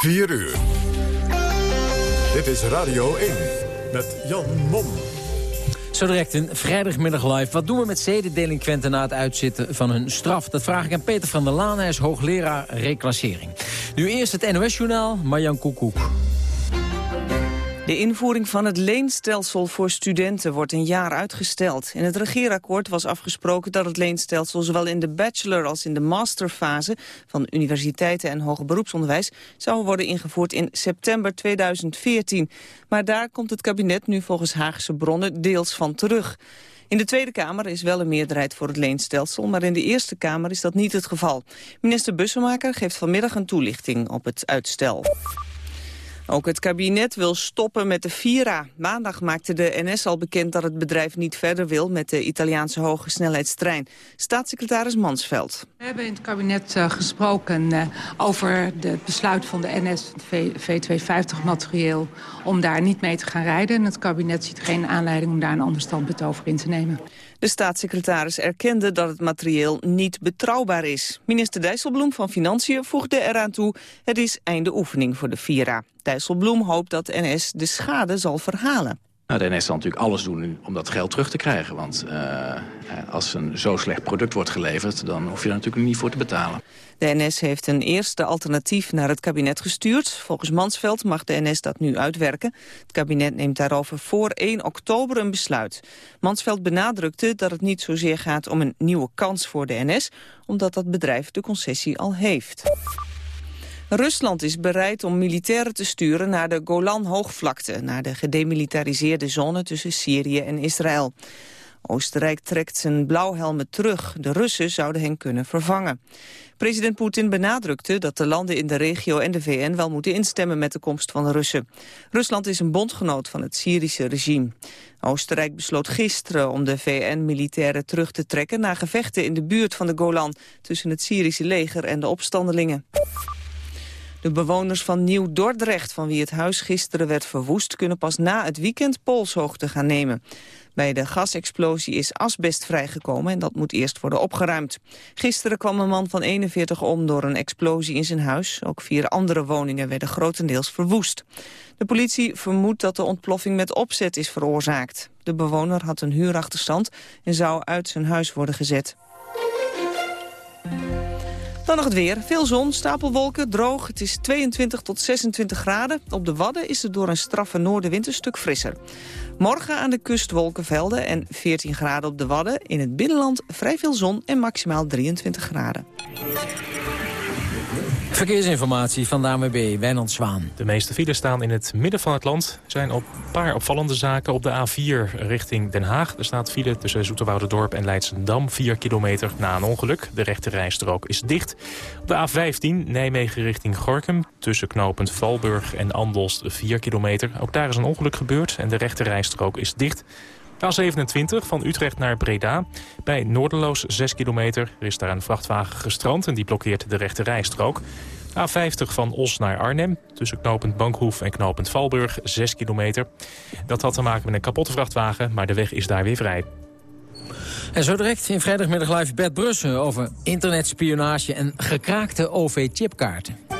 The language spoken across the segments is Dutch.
4 uur. Dit is Radio 1 met Jan Mom. Zo direct een vrijdagmiddag live. Wat doen we met zedendelinquenten na het uitzitten van hun straf? Dat vraag ik aan Peter van der Laan. Hij is hoogleraar reclassering. Nu eerst het NOS-journaal, Marjan Koekoek. De invoering van het leenstelsel voor studenten wordt een jaar uitgesteld. In het regeerakkoord was afgesproken dat het leenstelsel zowel in de bachelor als in de masterfase van universiteiten en hoger beroepsonderwijs zou worden ingevoerd in september 2014. Maar daar komt het kabinet nu volgens Haagse bronnen deels van terug. In de Tweede Kamer is wel een meerderheid voor het leenstelsel, maar in de Eerste Kamer is dat niet het geval. Minister Bussemaker geeft vanmiddag een toelichting op het uitstel. Ook het kabinet wil stoppen met de Vira. Maandag maakte de NS al bekend dat het bedrijf niet verder wil met de Italiaanse hogesnelheidstrein. Staatssecretaris Mansveld. We hebben in het kabinet uh, gesproken uh, over het besluit van de NS, het V250-materieel, om daar niet mee te gaan rijden. En het kabinet ziet geen aanleiding om daar een ander standpunt over in te nemen. De staatssecretaris erkende dat het materieel niet betrouwbaar is. Minister Dijsselbloem van Financiën voegde eraan toe... het is einde oefening voor de Vira. Dijsselbloem hoopt dat NS de schade zal verhalen. Nou, de NS zal natuurlijk alles doen om dat geld terug te krijgen. Want uh, als een zo slecht product wordt geleverd... dan hoef je er natuurlijk niet voor te betalen. De NS heeft een eerste alternatief naar het kabinet gestuurd. Volgens Mansveld mag de NS dat nu uitwerken. Het kabinet neemt daarover voor 1 oktober een besluit. Mansveld benadrukte dat het niet zozeer gaat om een nieuwe kans voor de NS... omdat dat bedrijf de concessie al heeft. Rusland is bereid om militairen te sturen naar de Golan-hoogvlakte... naar de gedemilitariseerde zone tussen Syrië en Israël. Oostenrijk trekt zijn blauwhelmen terug. De Russen zouden hen kunnen vervangen. President Poetin benadrukte dat de landen in de regio en de VN wel moeten instemmen met de komst van de Russen. Rusland is een bondgenoot van het Syrische regime. Oostenrijk besloot gisteren om de VN-militairen terug te trekken... na gevechten in de buurt van de Golan tussen het Syrische leger en de opstandelingen. De bewoners van Nieuw-Dordrecht, van wie het huis gisteren werd verwoest... kunnen pas na het weekend polshoogte gaan nemen. Bij de gasexplosie is asbest vrijgekomen en dat moet eerst worden opgeruimd. Gisteren kwam een man van 41 om door een explosie in zijn huis. Ook vier andere woningen werden grotendeels verwoest. De politie vermoedt dat de ontploffing met opzet is veroorzaakt. De bewoner had een huurachterstand en zou uit zijn huis worden gezet. Dan nog het weer. Veel zon, stapelwolken, droog. Het is 22 tot 26 graden. Op de Wadden is het door een straffe noordenwind een stuk frisser. Morgen aan de kust wolkenvelden en 14 graden op de Wadden. In het binnenland vrij veel zon en maximaal 23 graden. Verkeersinformatie van de ANWB, Wijnand Zwaan. De meeste files staan in het midden van het land. Er zijn een paar opvallende zaken op de A4 richting Den Haag. Er staat file tussen Zoeterwouderdorp en Leidsendam, 4 kilometer na een ongeluk. De rechte rijstrook is dicht. Op de A15 Nijmegen richting Gorkum, tussen knooppunt Valburg en Andelst, 4 kilometer. Ook daar is een ongeluk gebeurd en de rechte rijstrook is dicht. A27 van Utrecht naar Breda. Bij Noorderloos 6 kilometer. Er is daar een vrachtwagen gestrand en die blokkeert de rechte rijstrook. A50 van Os naar Arnhem. Tussen knooppunt Bankhoef en knooppunt Valburg 6 kilometer. Dat had te maken met een kapotte vrachtwagen, maar de weg is daar weer vrij. En zo direct in vrijdagmiddag live Bert Brussen over internetspionage en gekraakte OV-chipkaarten.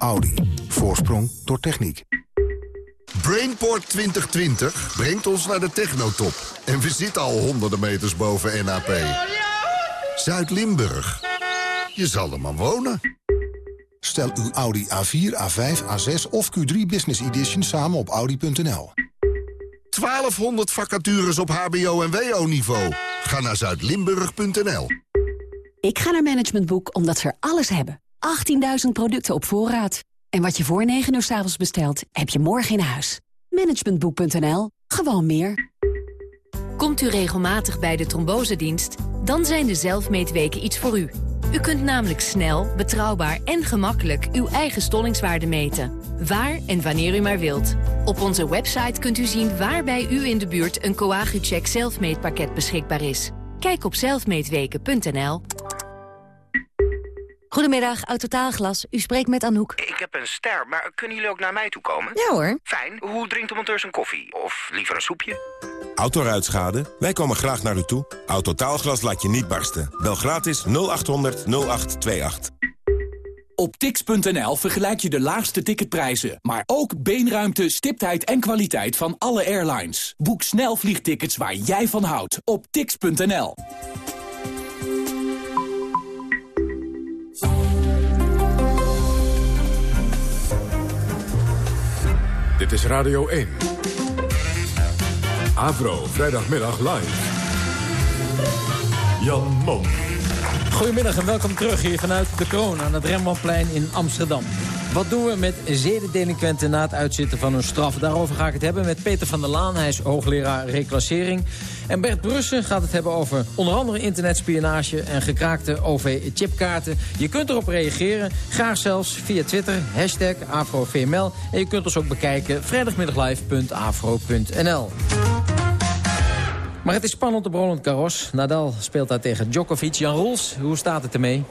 Audi. Voorsprong door techniek. Brainport 2020 brengt ons naar de technotop. En we zitten al honderden meters boven NAP. Zuid-Limburg. Je zal er maar wonen. Stel uw Audi A4, A5, A6 of Q3 Business Edition samen op Audi.nl. 1200 vacatures op hbo- en wo-niveau. Ga naar zuidlimburg.nl. Ik ga naar Management Boek omdat ze er alles hebben. 18.000 producten op voorraad. En wat je voor 9 uur s avonds bestelt, heb je morgen in huis. Managementboek.nl. Gewoon meer. Komt u regelmatig bij de trombosedienst? Dan zijn de zelfmeetweken iets voor u. U kunt namelijk snel, betrouwbaar en gemakkelijk uw eigen stollingswaarde meten. Waar en wanneer u maar wilt. Op onze website kunt u zien waar bij u in de buurt een Coagucheck zelfmeetpakket beschikbaar is. Kijk op zelfmeetweken.nl. Goedemiddag, Autotaalglas. U spreekt met Anouk. Ik heb een ster, maar kunnen jullie ook naar mij toe komen? Ja hoor. Fijn. Hoe drinkt de monteur zijn koffie? Of liever een soepje? Autoruitschade? Wij komen graag naar u toe. Autotaalglas laat je niet barsten. Bel gratis 0800 0828. Op tix.nl vergelijk je de laagste ticketprijzen, maar ook beenruimte, stiptheid en kwaliteit van alle airlines. Boek snel vliegtickets waar jij van houdt op tix.nl. Dit is Radio 1. Avro, vrijdagmiddag live. Jan Mom. Goedemiddag en welkom terug hier vanuit de Kroon aan het Rembrandtplein in Amsterdam. Wat doen we met zedendelinquenten na het uitzitten van hun straf? Daarover ga ik het hebben met Peter van der Laan. Hij is hoogleraar reclassering. En Bert Brussen gaat het hebben over onder andere internetspionage... en gekraakte OV-chipkaarten. Je kunt erop reageren, graag zelfs via Twitter, hashtag AfroVML. En je kunt ons ook bekijken vrijdagmiddaglive.afro.nl. Maar het is spannend op Roland Garros. Nadal speelt daar tegen Djokovic. Jan Roels, hoe staat het ermee?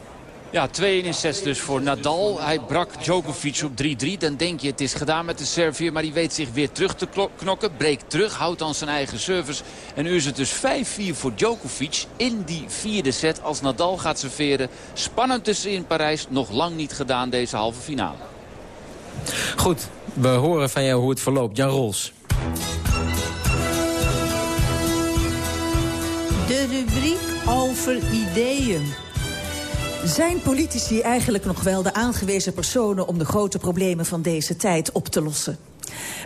Ja, 2-1 in sets dus voor Nadal. Hij brak Djokovic op 3-3. Dan denk je het is gedaan met de Servier. Maar die weet zich weer terug te knokken. Breekt terug, houdt dan zijn eigen service. En nu is het dus 5-4 voor Djokovic in die vierde set. Als Nadal gaat serveren. Spannend tussen in Parijs. Nog lang niet gedaan deze halve finale. Goed, we horen van jou hoe het verloopt. Jan Roels. De rubriek over ideeën. Zijn politici eigenlijk nog wel de aangewezen personen... om de grote problemen van deze tijd op te lossen?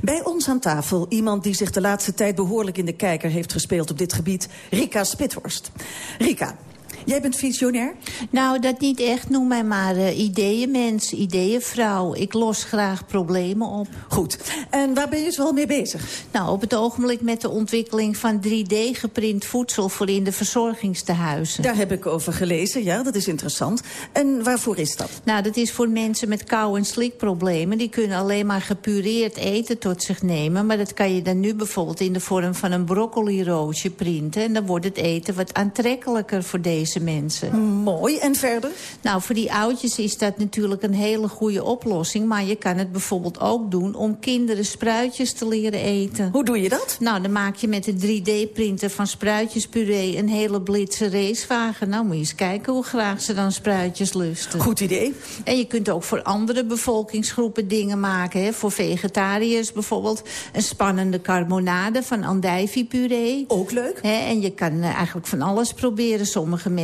Bij ons aan tafel iemand die zich de laatste tijd behoorlijk in de kijker heeft gespeeld op dit gebied, Rika Spithorst. Rika, Jij bent visionair? Nou, dat niet echt. Noem mij maar uh, ideeënmens, ideeënvrouw. Ik los graag problemen op. Goed. En waar ben je zo wel mee bezig? Nou, op het ogenblik met de ontwikkeling van 3D-geprint voedsel... voor in de verzorgingstehuizen. Daar heb ik over gelezen, ja, dat is interessant. En waarvoor is dat? Nou, dat is voor mensen met kou- en slikproblemen. Die kunnen alleen maar gepureerd eten tot zich nemen. Maar dat kan je dan nu bijvoorbeeld in de vorm van een broccoli-roosje printen. En dan wordt het eten wat aantrekkelijker voor deze mensen. Mooi, en verder? Nou, voor die oudjes is dat natuurlijk een hele goede oplossing. Maar je kan het bijvoorbeeld ook doen om kinderen spruitjes te leren eten. Hoe doe je dat? Nou, dan maak je met de 3D-printer van spruitjespuree een hele blitse racewagen. Nou, moet je eens kijken hoe graag ze dan spruitjes lusten. Goed idee. En je kunt ook voor andere bevolkingsgroepen dingen maken. Hè? Voor vegetariërs bijvoorbeeld een spannende carbonade van andijvie-puree. Ook leuk. Hè? En je kan eh, eigenlijk van alles proberen. Sommige mensen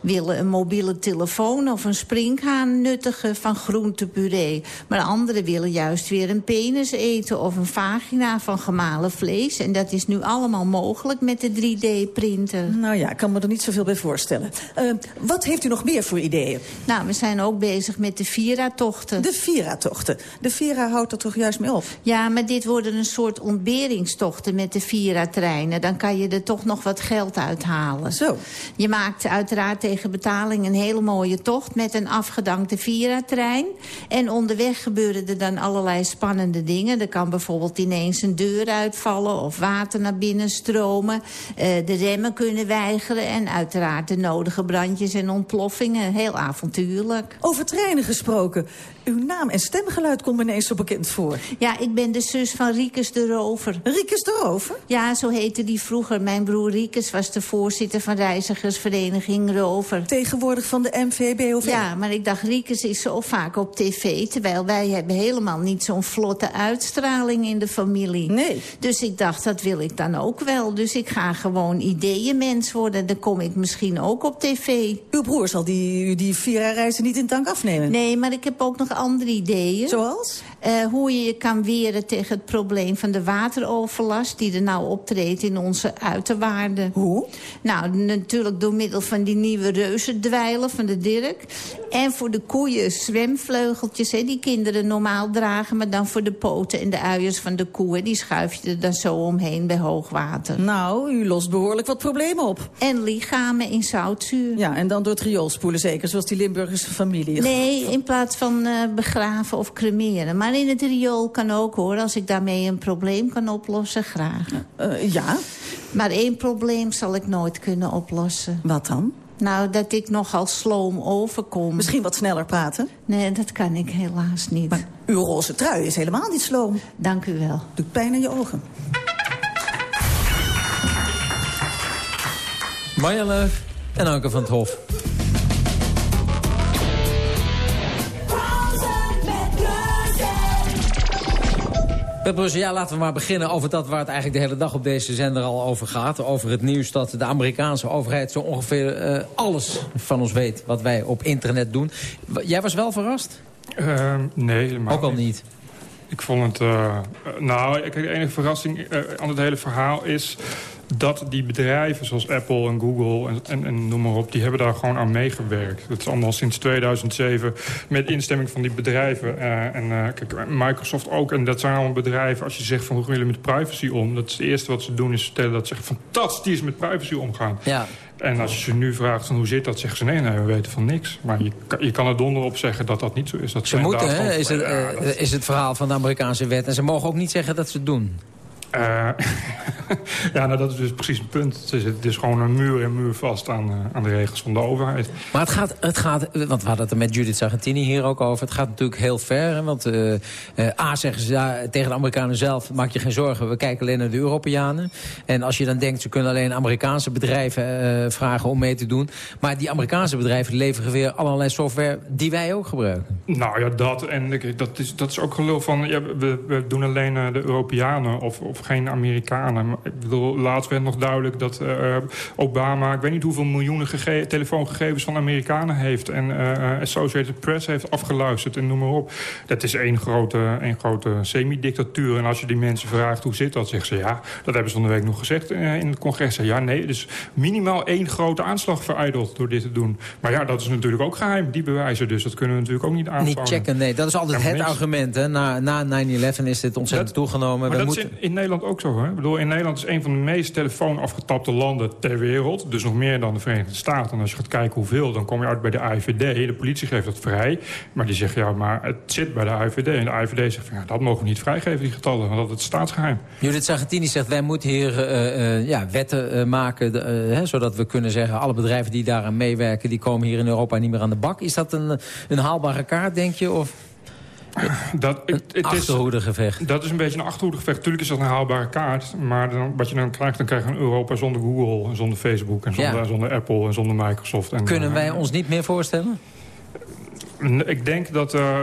willen een mobiele telefoon of een springhaan nuttigen van groentepuree. Maar anderen willen juist weer een penis eten of een vagina van gemalen vlees. En dat is nu allemaal mogelijk met de 3D-printer. Nou ja, ik kan me er niet zoveel bij voorstellen. Uh, wat heeft u nog meer voor ideeën? Nou, we zijn ook bezig met de Vira-tochten. De Vira-tochten? De Vira houdt er toch juist mee op? Ja, maar dit worden een soort ontberingstochten met de Vira-treinen. Dan kan je er toch nog wat geld uithalen. Zo. Je maakt uiteraard tegen betaling een hele mooie tocht... met een afgedankte Vira-trein. En onderweg gebeuren er dan allerlei spannende dingen. Er kan bijvoorbeeld ineens een deur uitvallen of water naar binnen stromen. Uh, de remmen kunnen weigeren en uiteraard de nodige brandjes en ontploffingen. Heel avontuurlijk. Over treinen gesproken. Uw naam en stemgeluid komt me ineens zo bekend voor. Ja, ik ben de zus van Riekes de Rover. Riekes de Rover? Ja, zo heette die vroeger. Mijn broer Riekes was de voorzitter van reizigersvereniging Rover. Tegenwoordig van de MVB of Ja, maar ik dacht, Riekes is zo vaak op tv... terwijl wij hebben helemaal niet zo'n vlotte uitstraling in de familie. Nee. Dus ik dacht, dat wil ik dan ook wel. Dus ik ga gewoon ideeënmens worden. Dan kom ik misschien ook op tv. Uw broer zal die, die Vira-reizen niet in dank afnemen? Nee, maar ik heb ook nog andere ideeën. Zoals? Uh, hoe je je kan weren tegen het probleem van de wateroverlast... die er nou optreedt in onze uiterwaarden. Hoe? Nou, natuurlijk door middel van die nieuwe reuzendwijlen van de Dirk. En voor de koeien zwemvleugeltjes, hè, die kinderen normaal dragen... maar dan voor de poten en de uiers van de koeien... die schuif je er dan zo omheen bij hoogwater. Nou, u lost behoorlijk wat problemen op. En lichamen in zoutzuur. Ja, en dan door het riool spoelen zeker, zoals die Limburgse familie. Nee, in plaats van uh, begraven of cremeren. Maar in het riool kan ook hoor, als ik daarmee een probleem kan oplossen, graag. Uh, ja? Maar één probleem zal ik nooit kunnen oplossen. Wat dan? Nou, dat ik nogal sloom overkom. Misschien wat sneller praten? Nee, dat kan ik helaas niet. Maar uw roze trui is helemaal niet sloom. Dank u wel. Doet pijn in je ogen. Marja Leuf en Anke van het Hof. Pep ja, laten we maar beginnen over dat waar het eigenlijk de hele dag op deze zender al over gaat. Over het nieuws dat de Amerikaanse overheid zo ongeveer uh, alles van ons weet wat wij op internet doen. Jij was wel verrast? Uh, nee, helemaal Ook al niet. Ik vond het... Uh, nou, de enige verrassing aan het hele verhaal is dat die bedrijven zoals Apple en Google en, en, en, noem maar op... die hebben daar gewoon aan meegewerkt. Dat is allemaal sinds 2007 met instemming van die bedrijven. Uh, en uh, kijk, Microsoft ook. En dat zijn allemaal bedrijven, als je zegt van hoe gaan jullie met privacy om... dat is het eerste wat ze doen is vertellen dat ze fantastisch met privacy omgaan. Ja. En als je ze nu vraagt van hoe zit dat, zeggen ze nee, nee, we weten van niks. Maar je, je kan er donder op zeggen dat dat niet zo is. Dat ze moeten, hè, is het, dat... is het verhaal van de Amerikaanse wet. En ze mogen ook niet zeggen dat ze het doen. Uh, ja, nou, dat is dus precies het punt. Het is, het is gewoon een muur en muur vast aan, uh, aan de regels van de overheid. Maar het gaat, het gaat, want we hadden het er met Judith Sargentini hier ook over. Het gaat natuurlijk heel ver. Hè, want uh, A zeggen ze ja, tegen de Amerikanen zelf, maak je geen zorgen. We kijken alleen naar de Europeanen. En als je dan denkt, ze kunnen alleen Amerikaanse bedrijven vragen om mee te doen. Maar die Amerikaanse bedrijven leveren weer allerlei software die wij ook gebruiken. Nou ja, dat. En dat is, dat is ook gelul van, ja, we, we doen alleen de Europeanen of, of geen Amerikanen. Ik bedoel, laatst werd nog duidelijk dat uh, Obama... ik weet niet hoeveel miljoenen gege telefoongegevens van Amerikanen heeft... en uh, Associated Press heeft afgeluisterd en noem maar op. Dat is één grote, één grote semi-dictatuur. En als je die mensen vraagt hoe zit dat, zeggen ze... ja, dat hebben ze van de week nog gezegd in het congres. Ja, nee, dus minimaal één grote aanslag verijdeld door dit te doen. Maar ja, dat is natuurlijk ook geheim, die bewijzen. Dus dat kunnen we natuurlijk ook niet aanvangen. Niet checken, nee. Dat is altijd het argument. Hè. Na, na 9-11 is dit ontzettend dat, toegenomen. Maar we dat moeten... is in, in Nederland ook zo. Ik bedoel, in Nederland is een van de meest telefoon afgetapte landen ter wereld. Dus nog meer dan de Verenigde Staten. En als je gaat kijken hoeveel, dan kom je uit bij de AIVD. De politie geeft dat vrij. Maar die zegt, ja, maar het zit bij de AIVD. En de AIVD zegt, ja, dat mogen we niet vrijgeven, die getallen. Want dat is staatsgeheim. Judith Sargentini zegt, wij moeten hier uh, uh, ja, wetten uh, maken... Hè, zodat we kunnen zeggen, alle bedrijven die daaraan meewerken... die komen hier in Europa niet meer aan de bak. Is dat een, een haalbare kaart, denk je? Of... Dat, het, het achterhoedegevecht. Is, dat is een beetje een achterhoedegevecht. Tuurlijk is dat een haalbare kaart. Maar dan, wat je dan krijgt, dan krijg je een Europa zonder Google... en zonder Facebook en zonder, ja. zonder Apple en zonder Microsoft. En, Kunnen wij ons niet meer voorstellen? Ik denk dat, uh,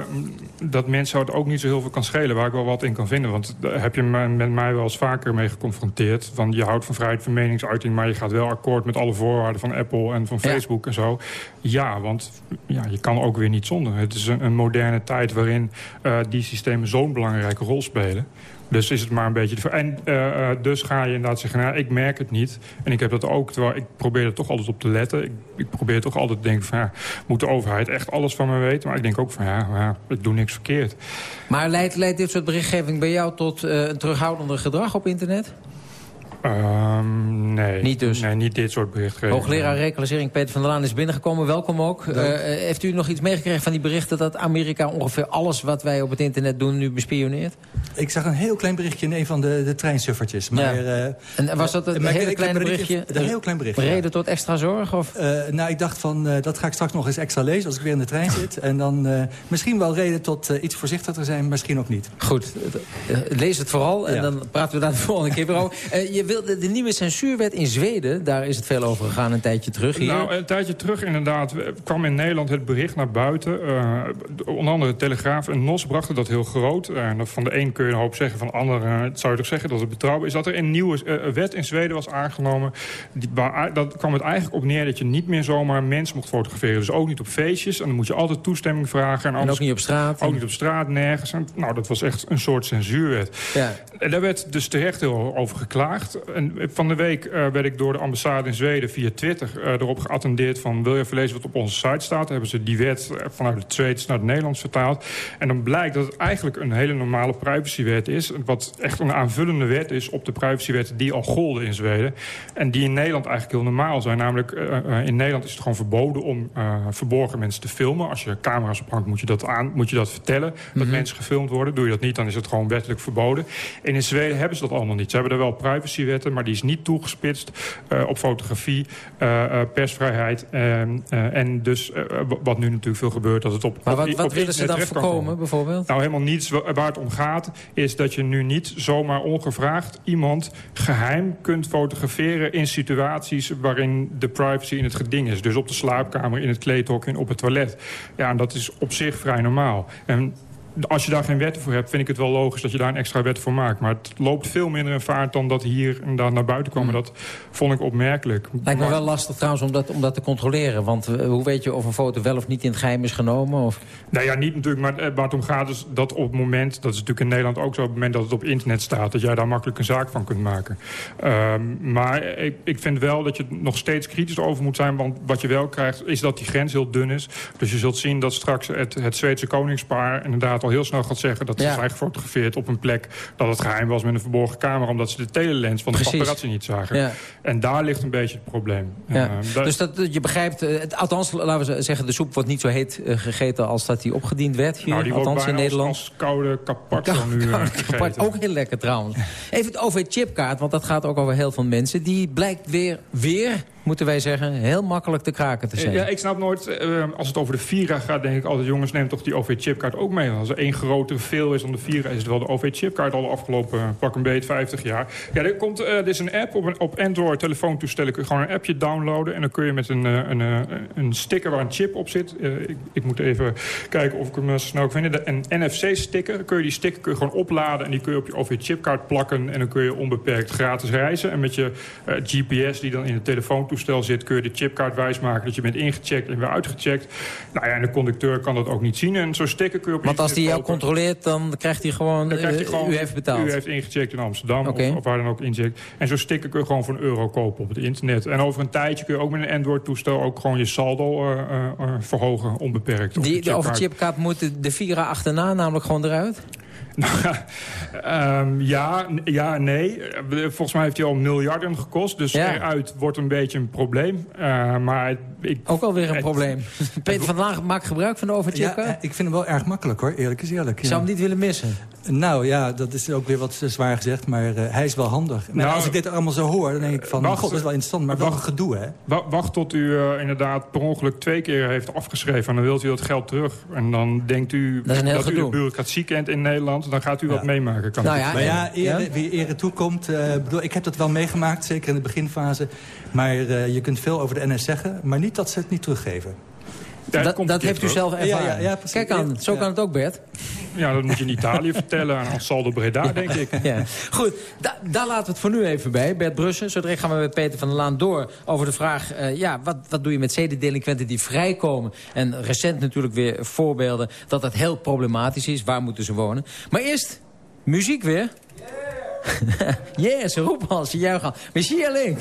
dat mensen het ook niet zo heel veel kan schelen... waar ik wel wat in kan vinden. Want daar heb je met mij wel eens vaker mee geconfronteerd. Van je houdt van vrijheid van meningsuiting... maar je gaat wel akkoord met alle voorwaarden van Apple en van Facebook ja. en zo. Ja, want ja, je kan ook weer niet zonder. Het is een, een moderne tijd waarin uh, die systemen zo'n belangrijke rol spelen... Dus is het maar een beetje... En uh, dus ga je inderdaad zeggen, nou, ik merk het niet. En ik heb dat ook, terwijl ik probeer er toch altijd op te letten. Ik, ik probeer toch altijd te denken van, ja, moet de overheid echt alles van me weten? Maar ik denk ook van, ja, ik doe niks verkeerd. Maar leidt, leidt dit soort berichtgeving bij jou tot uh, een terughoudender gedrag op internet? Um, nee. Niet dus? Nee, niet dit soort berichtgeving. Hoogleraar reclassering Peter van der Laan is binnengekomen. Welkom ook. Uh, heeft u nog iets meegekregen van die berichten... dat Amerika ongeveer alles wat wij op het internet doen nu bespioneert? Ik zag een heel klein berichtje in een van de, de treinsuffertjes. Maar, ja. uh, en was dat een hele kleine berichtje? Een heel klein berichtje. Reden ja. tot extra zorg? Of? nou, ik dacht van, dat ga ik straks nog eens extra lezen... als ik weer in de trein zit. En dan misschien wel reden tot iets voorzichtiger zijn, misschien ook niet. Goed. lees het vooral en ja. dan praten we daar de volgende keer weer over. je wilde de nieuwe censuurwet in Zweden, daar is het veel over gegaan een tijdje terug hier. Nou, een tijdje terug inderdaad kwam in Nederland het bericht naar buiten. Uh, onder andere de Telegraaf en NOS brachten dat heel groot. Uh, van de een kun je een hoop zeggen, van de ander uh, zou je toch zeggen dat het betrouwbaar is. Dat er een nieuwe wet in Zweden was aangenomen. Die, dat kwam het eigenlijk op neer dat je niet meer zomaar mensen mocht fotograferen. Dus ook niet op feestjes. En dan moet je altijd toestemming vragen. En, en ook niet op straat? Ook niet op straat, nergens. En, nou, dat was echt een soort censuurwet. Ja. En daar werd dus terecht heel over geklaagd. Van de week uh, werd ik door de ambassade in Zweden via Twitter uh, erop geattendeerd van... wil je verlezen wat op onze site staat? Dan hebben ze die wet vanuit het Zweeds naar het Nederlands vertaald. En dan blijkt dat het eigenlijk een hele normale privacywet is. Wat echt een aanvullende wet is op de privacywetten die al golden in Zweden. En die in Nederland eigenlijk heel normaal zijn. Namelijk, in Nederland is het gewoon verboden om verborgen mensen te filmen. Als je camera's ophangt moet je dat, aan, moet je dat vertellen. Dat mm -hmm. mensen gefilmd worden. Doe je dat niet, dan is het gewoon wettelijk verboden. En in Zweden hebben ze dat allemaal niet. Ze hebben er wel privacywetten, maar die is niet toegespitst uh, op fotografie, uh, uh, persvrijheid. en dus wat nu natuurlijk veel gebeurt, dat het op Maar wat, op, wat op willen ze dan voorkomen, bijvoorbeeld? Nou, helemaal niets. Waar het om gaat, is dat je nu niet zomaar ongevraagd iemand geheim kunt fotograferen in situaties waarin de privacy in het geding is. Dus op de slaapkamer, in het kleedhok en op het toilet. Ja, en dat is op zich vrij normaal. En als je daar geen wetten voor hebt, vind ik het wel logisch dat je daar een extra wet voor maakt. Maar het loopt veel minder in vaart dan dat hier en daar naar buiten komen. Dat vond ik opmerkelijk. Lijkt me wel lastig trouwens om dat, om dat te controleren. Want uh, hoe weet je of een foto wel of niet in het geheim is genomen? Of? Nou ja, niet natuurlijk. Maar waar het om gaat is dat op het moment... dat is natuurlijk in Nederland ook zo... op het moment dat het op internet staat... dat jij daar makkelijk een zaak van kunt maken. Um, maar ik, ik vind wel dat je nog steeds kritisch over moet zijn. Want wat je wel krijgt is dat die grens heel dun is. Dus je zult zien dat straks het, het Zweedse koningspaar... inderdaad al heel snel gaat zeggen dat ze ja. zijn gefotografeerd op een plek... dat het geheim was met een verborgen camera... omdat ze de telelens van de paparazzi niet zagen. Ja. En daar ligt een beetje het probleem. Ja. Uh, dus dat, je begrijpt, uh, althans laten we zeggen... de soep wordt niet zo heet uh, gegeten als dat die opgediend werd hier. Nou, die althans in Nederland. Als, als koude nu carpaccio, Ook heel lekker trouwens. Even het over chipkaart, want dat gaat ook over heel veel mensen. Die blijkt weer, weer moeten wij zeggen, heel makkelijk te kraken te zijn. Ja, ik snap nooit, uh, als het over de Vira gaat, denk ik altijd... jongens, neem toch die OV-chipkaart ook mee. Als er één grote veel is dan de Vira, is het wel de OV-chipkaart... al de afgelopen uh, pak een beet 50 jaar. Ja, er, komt, uh, er is een app op, een, op Android telefoontoestellen. kun je gewoon een appje downloaden... en dan kun je met een, een, een sticker waar een chip op zit... Ik, ik, moet even kijken of ik hem snel kan vinden. Een NFC-sticker, kun je die sticker kun je gewoon opladen... en die kun je op je OV-chipkaart plakken... en dan kun je onbeperkt gratis reizen. En met je GPS die dan in de telefoontoestel toestel zit... kun je de chipkaart wijsmaken dat je bent ingecheckt en weer uitgecheckt. Nou ja, en de conducteur kan dat ook niet zien. En zo'n sticker kun je op Want als hij jou controleert, dan krijgt hij gewoon... Dan krijgt hij gewoon u heeft betaald. U heeft ingecheckt in Amsterdam okay. of, of, waar dan ook incheckt. En zo'n sticker kun je gewoon voor een euro kopen op het internet. En over een tijdje kun je ook met een Android-toestel... ook gewoon je saldo uh, uh, verhogen, onbeperkt. Die, de overchipkaart moet de Vira achterna namelijk gewoon eruit? Um, ja, ja, nee. Volgens mij heeft hij al miljarden gekost. Dus ja. eruit wordt een beetje een probleem. Uh, maar ik, Ook alweer een het, probleem. Peter van Laag maakt gebruik van de overchip. Ja, ik vind hem wel erg makkelijk hoor, eerlijk is eerlijk. Ja. Zou hem niet willen missen? Nou ja, dat is ook weer wat zwaar gezegd. Maar uh, hij is wel handig. Maar nou, als ik dit allemaal zo hoor, dan denk ik van... Wacht, God, dat is wel interessant, maar wacht, wel een gedoe hè. Wacht tot u uh, inderdaad per ongeluk twee keer heeft afgeschreven. En dan wilt u dat geld terug. En dan denkt u dat, dat u de bureaucratie kent in Nederland. Dan gaat u ja. wat meemaken. Kan nou ja, maar ja, wie ere toekomt. Uh, bedoel, ik heb dat wel meegemaakt, zeker in de beginfase. Maar uh, je kunt veel over de NS zeggen. Maar niet dat ze het niet teruggeven. Ja, dat, dat heeft u zelf ervaren. Ja, Kijk aan, zo kan het ook, Bert. Ja, dat moet je in Italië vertellen aan Saldo Breda, denk ik. Ja. Goed, da daar laten we het voor nu even bij. Bert Brussen, zo direct gaan we met Peter van der Laan door... over de vraag, uh, ja, wat, wat doe je met zedendelinquenten die vrijkomen? En recent natuurlijk weer voorbeelden dat dat heel problematisch is. Waar moeten ze wonen? Maar eerst muziek weer. Yeah, yeah ze roepen al, ze juichen al. Link.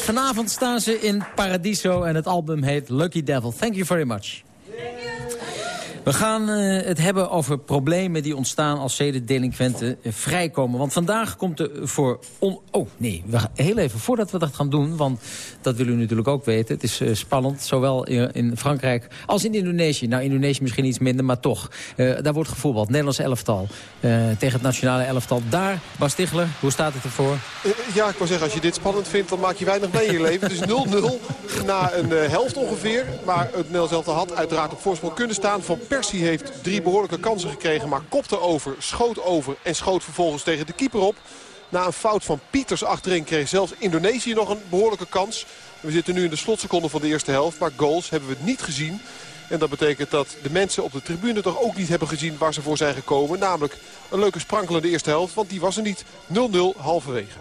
Vanavond staan ze in Paradiso en het album heet Lucky Devil. Thank you very much. We gaan eh, het hebben over problemen die ontstaan als zedendelinquenten eh, vrijkomen. Want vandaag komt er voor... Oh, nee, we heel even voordat we dat gaan doen... want dat willen u natuurlijk ook weten. Het is eh, spannend, zowel in, in Frankrijk als in Indonesië. Nou, Indonesië misschien iets minder, maar toch. Daar wordt gevoetbald. Nederlands elftal tegen het nationale elftal. Daar, Bas Stigler, hoe staat het ervoor? Ja, ik wou zeggen, als je dit spannend vindt, dan maak je weinig mee in je leven. Het is 0-0 na een helft ongeveer. Maar het Nederlands elftal had uiteraard op voorsprong kunnen staan. Van Persie heeft drie behoorlijke kansen gekregen, maar kopte over, schoot over en schoot vervolgens tegen de keeper op. Na een fout van Pieters achterin kreeg zelfs Indonesië nog een behoorlijke kans. We zitten nu in de slotseconde van de eerste helft, maar goals hebben we niet gezien. En dat betekent dat de mensen op de tribune toch ook niet hebben gezien waar ze voor zijn gekomen. Namelijk een leuke sprankelende eerste helft, want die was er niet. 0-0 halverwege.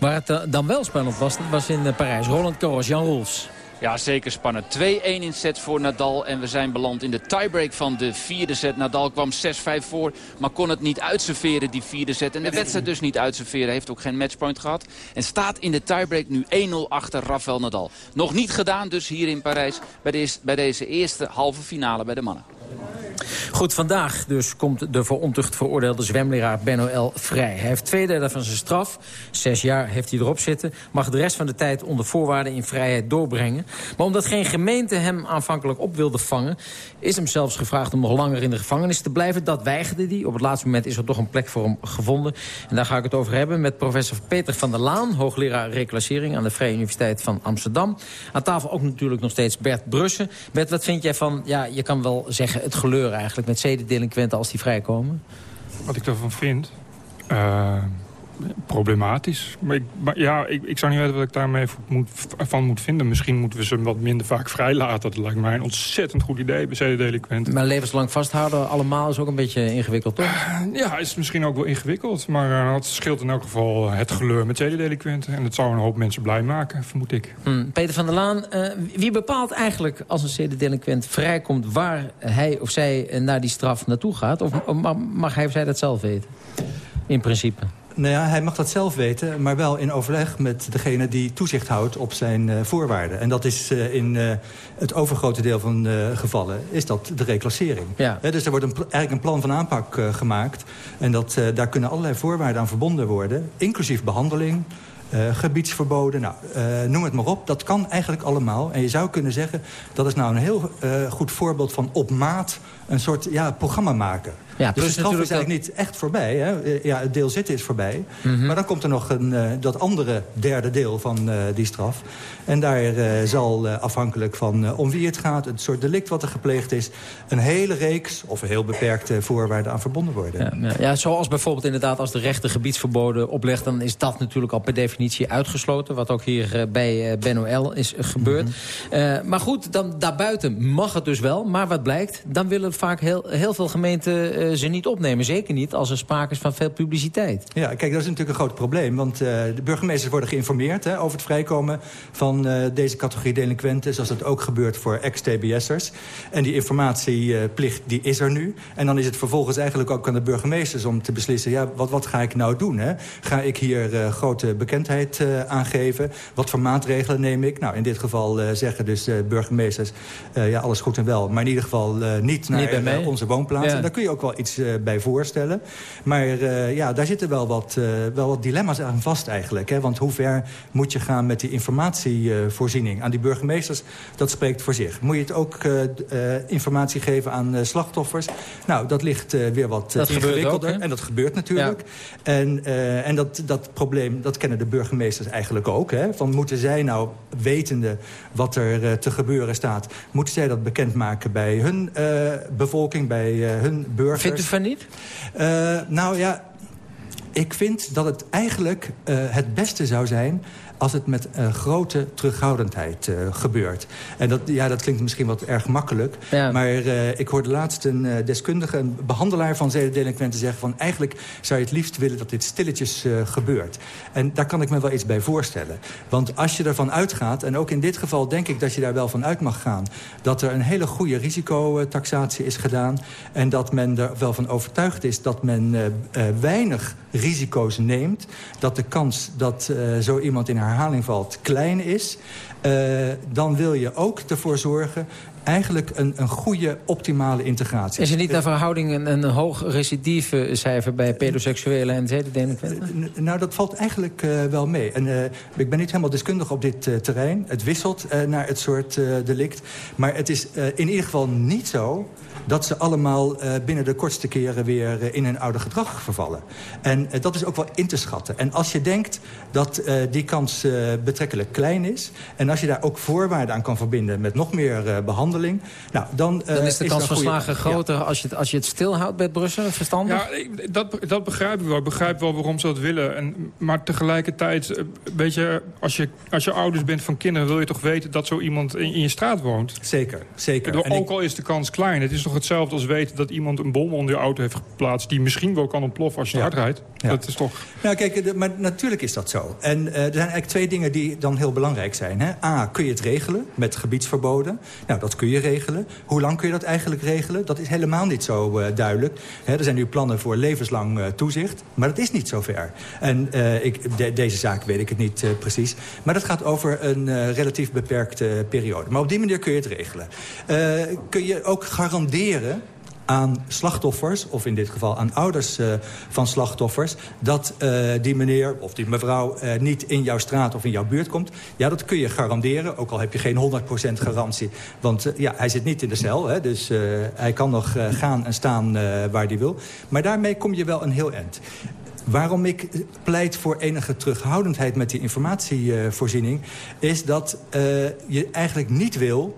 Waar het eh, dan wel spannend was, was in eh, Parijs. Roland Garros, Jan Roels. Ja, zeker spannend. 2-1 in sets voor Nadal. En we zijn beland in de tiebreak van de vierde set. Nadal kwam 6-5 voor, maar kon het niet uitserveren, die vierde set. En de wedstrijd dus niet uitserveren. Heeft ook geen matchpoint gehad. En staat in de tiebreak nu 1-0 achter Rafael Nadal. Nog niet gedaan dus hier in Parijs bij deze eerste halve finale bij de mannen. Goed, vandaag dus komt de voor ontucht veroordeelde zwemleraar Benno L. vrij. Hij heeft twee derde van zijn straf, zes jaar heeft hij erop zitten... mag de rest van de tijd onder voorwaarden in vrijheid doorbrengen. Maar omdat geen gemeente hem aanvankelijk op wilde vangen... is hem zelfs gevraagd om nog langer in de gevangenis te blijven. Dat weigerde hij. Op het laatste moment is er toch een plek voor hem gevonden. En daar ga ik het over hebben met professor Peter van der Laan... hoogleraar reclassering aan de Vrije Universiteit van Amsterdam. Aan tafel ook natuurlijk nog steeds Bert Brussen. Bert, wat vind jij van, ja, je kan wel zeggen het geleur eigenlijk... met zedendelinquenten als die vrijkomen? Wat ik daarvan vind... eh, problematisch. Maar, ik, maar ja, ik, ik zou niet weten wat ik daarmee moet, van moet vinden. Misschien moeten we ze wat minder vaak vrijlaten. Dat lijkt mij een ontzettend goed idee bij zedendelinquenten. Maar levenslang vasthouden allemaal is ook een beetje ingewikkeld, toch? Ja, is misschien ook wel ingewikkeld. Maar eh, het scheelt in elk geval het geleur met zedendelinquenten. En dat zou een hoop mensen blij maken, vermoed ik. Hmm. Peter van der Laan, eh, wie bepaalt eigenlijk als een zedendelinquent vrijkomt... waar hij of zij eh, naar die straf naartoe gaat? Of mag hij of zij dat zelf weten? In principe. Nou ja, hij mag dat zelf weten, maar wel in overleg met degene die toezicht houdt op zijn uh, voorwaarden. En dat is uh, in uh, het overgrote deel van de gevallen is dat de reclassering. Ja. dus er wordt een, eigenlijk een plan van aanpak gemaakt. En dat, daar kunnen allerlei voorwaarden aan verbonden worden, inclusief behandeling... Gebiedsverboden, nou, noem het maar op. Dat kan eigenlijk allemaal. En je zou kunnen zeggen, dat is nou een heel goed voorbeeld van op maat... een soort ja, programma maken. Ja, dus de straf is eigenlijk niet echt voorbij. Hè? Ja, het deel zitten is voorbij. Mhm. Mm -hmm. Maar dan komt er nog een, uh, dat andere derde deel van uh, die straf. En daar uh, zal afhankelijk van om wie het gaat... het soort delict wat er gepleegd is... een hele reeks of heel beperkte voorwaarden aan verbonden worden. Ja, ja. ja, zoals bijvoorbeeld inderdaad als de rechter gebiedsverboden oplegt... dan is dat natuurlijk al per definitie uitgesloten. Wat ook hier bij Ben OL is gebeurd. Mm -hmm. maar goed, dan, daarbuiten mag het dus wel. Maar wat blijkt, dan willen vaak heel, heel veel gemeenten eh, ze niet opnemen. Zeker niet als er sprake is van veel publiciteit. Ja, kijk, dat is natuurlijk een groot probleem. Want uh, de burgemeesters worden geïnformeerd hè, over het vrijkomen van uh, deze categorie delinquenten. Zoals dat ook gebeurt voor ex-TBS'ers. En die informatieplicht die is er nu. En dan is het vervolgens eigenlijk ook aan de burgemeesters om te beslissen... ja, wat, wat ga ik nou doen? Hè? Ga ik hier grote bekendheid aangeven? Wat voor maatregelen neem ik? Nou, in dit geval zeggen dus burgemeesters... ja, alles goed en wel, maar in ieder geval niet naar niet onze woonplaats. Ja. En daar kun je ook wel iets bij voorstellen. Maar ja, daar zitten wel wat, wel wat dilemma's aan vast eigenlijk. Hè? Want hoe ver moet je gaan met die informatievoorziening aan die burgemeesters? Dat spreekt voor zich. Moet je het ook uh, informatie geven aan uh, slachtoffers? Nou, dat ligt uh, weer wat dat ingewikkelder. Ook, en dat gebeurt natuurlijk. Ja. En, en dat, dat probleem, dat kennen de burgemeesters eigenlijk ook. Hè? Van moeten zij nou, wetende wat er te gebeuren staat... moeten zij dat bekendmaken bij hun bevolking, bij hun burgers? Vindt u van niet? nou ja, ik vind dat het eigenlijk uh, het beste zou zijn als het met uh, grote terughoudendheid uh, gebeurt. En dat, ja, dat klinkt misschien wat erg makkelijk. Ja. Maar uh, ik hoorde laatst een deskundige, een behandelaar van zedendelinquenten zeggen... van eigenlijk zou je het liefst willen dat dit stilletjes gebeurt. En daar kan ik me wel iets bij voorstellen. Want als je ervan uitgaat, en ook in dit geval denk ik dat je daar wel van uit mag gaan... dat er een hele goede risicotaxatie is gedaan... en dat men er wel van overtuigd is dat men weinig risico's neemt... dat de kans dat zo iemand in haar herhaling valt klein is... Uh, dan wil je ook ervoor zorgen eigenlijk een, een goede, optimale integratie. Is er niet naar verhouding een, een hoog recidieve cijfer... bij pedoseksuelen en zedendelinquenten? Nou, dat valt eigenlijk uh, wel mee. En, uh, ik ben niet helemaal deskundig op dit uh, terrein. Het wisselt naar het soort delict. Maar het is in ieder geval niet zo dat ze allemaal uh, binnen de kortste keren weer uh, in hun oude gedrag vervallen. En uh, dat is ook wel in te schatten. En als je denkt dat die kans betrekkelijk klein is... en als je daar ook voorwaarden aan kan verbinden met nog meer behandeling... Nou, dan, dan is de kans van slagen groter ja. als, je het, als je het stilhoudt bij Brussel, verstandig? Ja, dat, dat begrijp ik wel. Ik begrijp wel waarom ze dat willen. En, maar tegelijkertijd, weet je, als je, als je ouders bent van kinderen... wil je toch weten dat zo iemand in, in je straat woont? Zeker, zeker. Ook al is de kans klein, het is toch hetzelfde als weten dat iemand een bom onder je auto heeft geplaatst... die misschien wel kan ontploffen als je ja. hard rijdt. Ja. Dat is toch... Nou, kijk, de, maar natuurlijk is dat zo. En uh, er zijn eigenlijk twee dingen die dan heel belangrijk zijn. Hè? A, kun je het regelen met gebiedsverboden? Nou, dat kun je regelen. Hoe lang kun je dat eigenlijk regelen? Dat is helemaal niet zo uh, duidelijk. Hè, er zijn nu plannen voor levenslang uh, toezicht. Maar dat is niet zo ver. En ik, de, deze zaak weet ik het niet precies. Maar dat gaat over een relatief beperkte periode. Maar op die manier kun je het regelen. kun je ook garanderen aan slachtoffers, of in dit geval aan ouders uh, van slachtoffers... dat uh, die meneer of die mevrouw uh, niet in jouw straat of in jouw buurt komt. Ja, dat kun je garanderen, ook al heb je geen 100% garantie. Want ja, hij zit niet in de cel, hè, dus hij kan nog gaan en staan waar hij wil. Maar daarmee kom je wel een heel eind. Waarom ik pleit voor enige terughoudendheid met die informatievoorziening... is dat je eigenlijk niet wil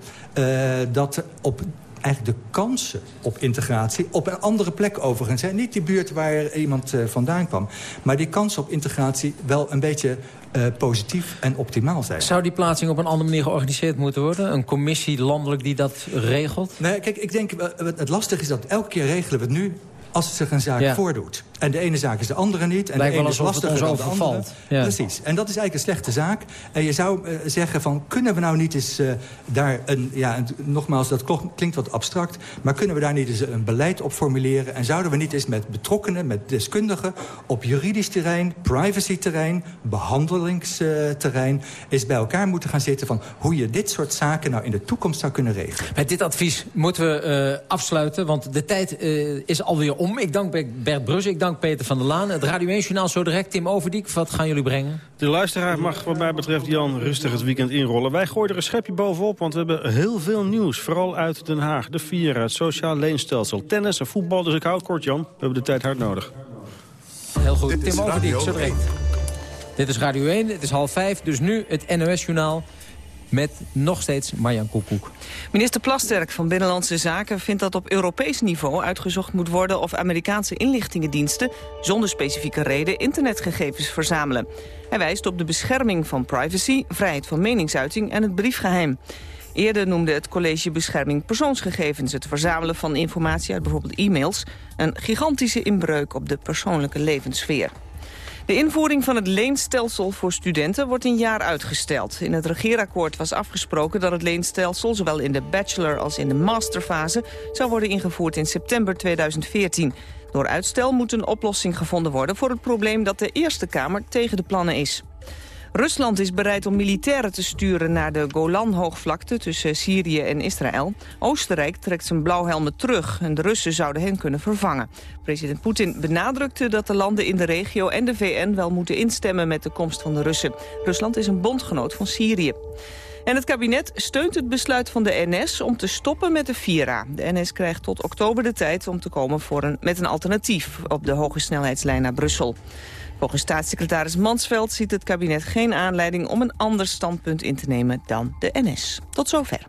dat op eigenlijk de kansen op integratie... op een andere plek overigens. Hè? Niet die buurt waar iemand uh, vandaan kwam. Maar die kansen op integratie wel een beetje uh, positief en optimaal zijn. Zou die plaatsing op een andere manier georganiseerd moeten worden? Een commissie landelijk die dat regelt? Nee, kijk, ik denk, het lastige is dat elke keer regelen we het nu als zich een zaak ja. voordoet. En de ene zaak is de andere niet. En de ene is lastiger dan de andere. Ja. Precies. En dat is eigenlijk een slechte zaak. En je zou uh, zeggen van, kunnen we nou niet eens uh, daar een... Ja, een, nogmaals, dat klinkt wat abstract. Maar kunnen we daar niet eens een beleid op formuleren? En zouden we niet eens met betrokkenen, met deskundigen... op juridisch terrein, privacy-terrein, behandelingsterrein... eens bij elkaar moeten gaan zitten van... hoe je dit soort zaken nou in de toekomst zou kunnen regelen. Met dit advies moeten we uh, afsluiten, want de tijd is alweer om. Ik dank Bert Brus, ik dank Peter van der Laan. Het Radio 1-journaal zo direct. Tim Overdiek, wat gaan jullie brengen? De luisteraar mag wat mij betreft, Jan, rustig het weekend inrollen. Wij gooien er een schepje bovenop, want we hebben heel veel nieuws. Vooral uit Den Haag, de Vier, het sociaal leenstelsel, tennis en voetbal. Dus ik houd kort, Jan. We hebben de tijd hard nodig. Heel goed. Tim Overdiek, zo direct. Dit is Radio 1, het is half vijf, dus nu het NOS-journaal met nog steeds Marjan Koekoek. Minister Plasterk van Binnenlandse Zaken vindt dat op Europees niveau uitgezocht moet worden of Amerikaanse inlichtingendiensten zonder specifieke reden internetgegevens verzamelen. Hij wijst op de bescherming van privacy, vrijheid van meningsuiting en het briefgeheim. Eerder noemde het College Bescherming Persoonsgegevens... het verzamelen van informatie uit bijvoorbeeld e-mails... een gigantische inbreuk op de persoonlijke levenssfeer. De invoering van het leenstelsel voor studenten wordt een jaar uitgesteld. In het regeerakkoord was afgesproken dat het leenstelsel... zowel in de bachelor als in de masterfase... zou worden ingevoerd in september 2014. Door uitstel moet een oplossing gevonden worden... voor het probleem dat de Eerste Kamer tegen de plannen is. Rusland is bereid om militairen te sturen naar de Golan-hoogvlakte tussen Syrië en Israël. Oostenrijk trekt zijn blauwhelmen terug en de Russen zouden hen kunnen vervangen. President Poetin benadrukte dat de landen in de regio en de VN wel moeten instemmen met de komst van de Russen. Rusland is een bondgenoot van Syrië. En het kabinet steunt het besluit van de NS om te stoppen met de Vira. De NS krijgt tot oktober de tijd om te komen voor een, met een alternatief op de hoge snelheidslijn naar Brussel. Volgens staatssecretaris Mansveld ziet het kabinet geen aanleiding om een ander standpunt in te nemen dan de NS. Tot zover.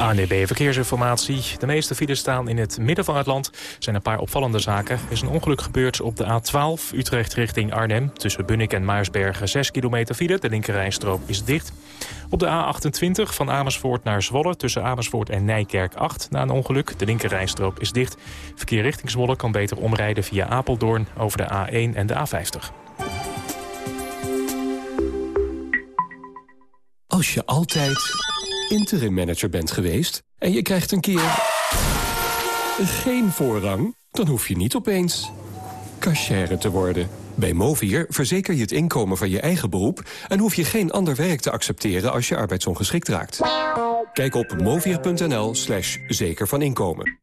ANDB Verkeersinformatie. De meeste files staan in het midden van het land. Er zijn een paar opvallende zaken. Er is een ongeluk gebeurd op de A12 Utrecht richting Arnhem. Tussen Bunnik en Maarsbergen 6 kilometer file. De linkerrijstrook is dicht. Op de A28 van Amersfoort naar Zwolle tussen Amersfoort en Nijkerk 8 na een ongeluk. De linkerrijstrook is dicht. Verkeer richting Zwolle kan beter omrijden via Apeldoorn over de A1 en de A50. Als je altijd interim manager bent geweest en je krijgt een keer geen voorrang, dan hoef je niet opeens cashier te worden. Bij Movier verzeker je het inkomen van je eigen beroep... en hoef je geen ander werk te accepteren als je arbeidsongeschikt raakt. Kijk op movier.nl slash zeker van inkomen.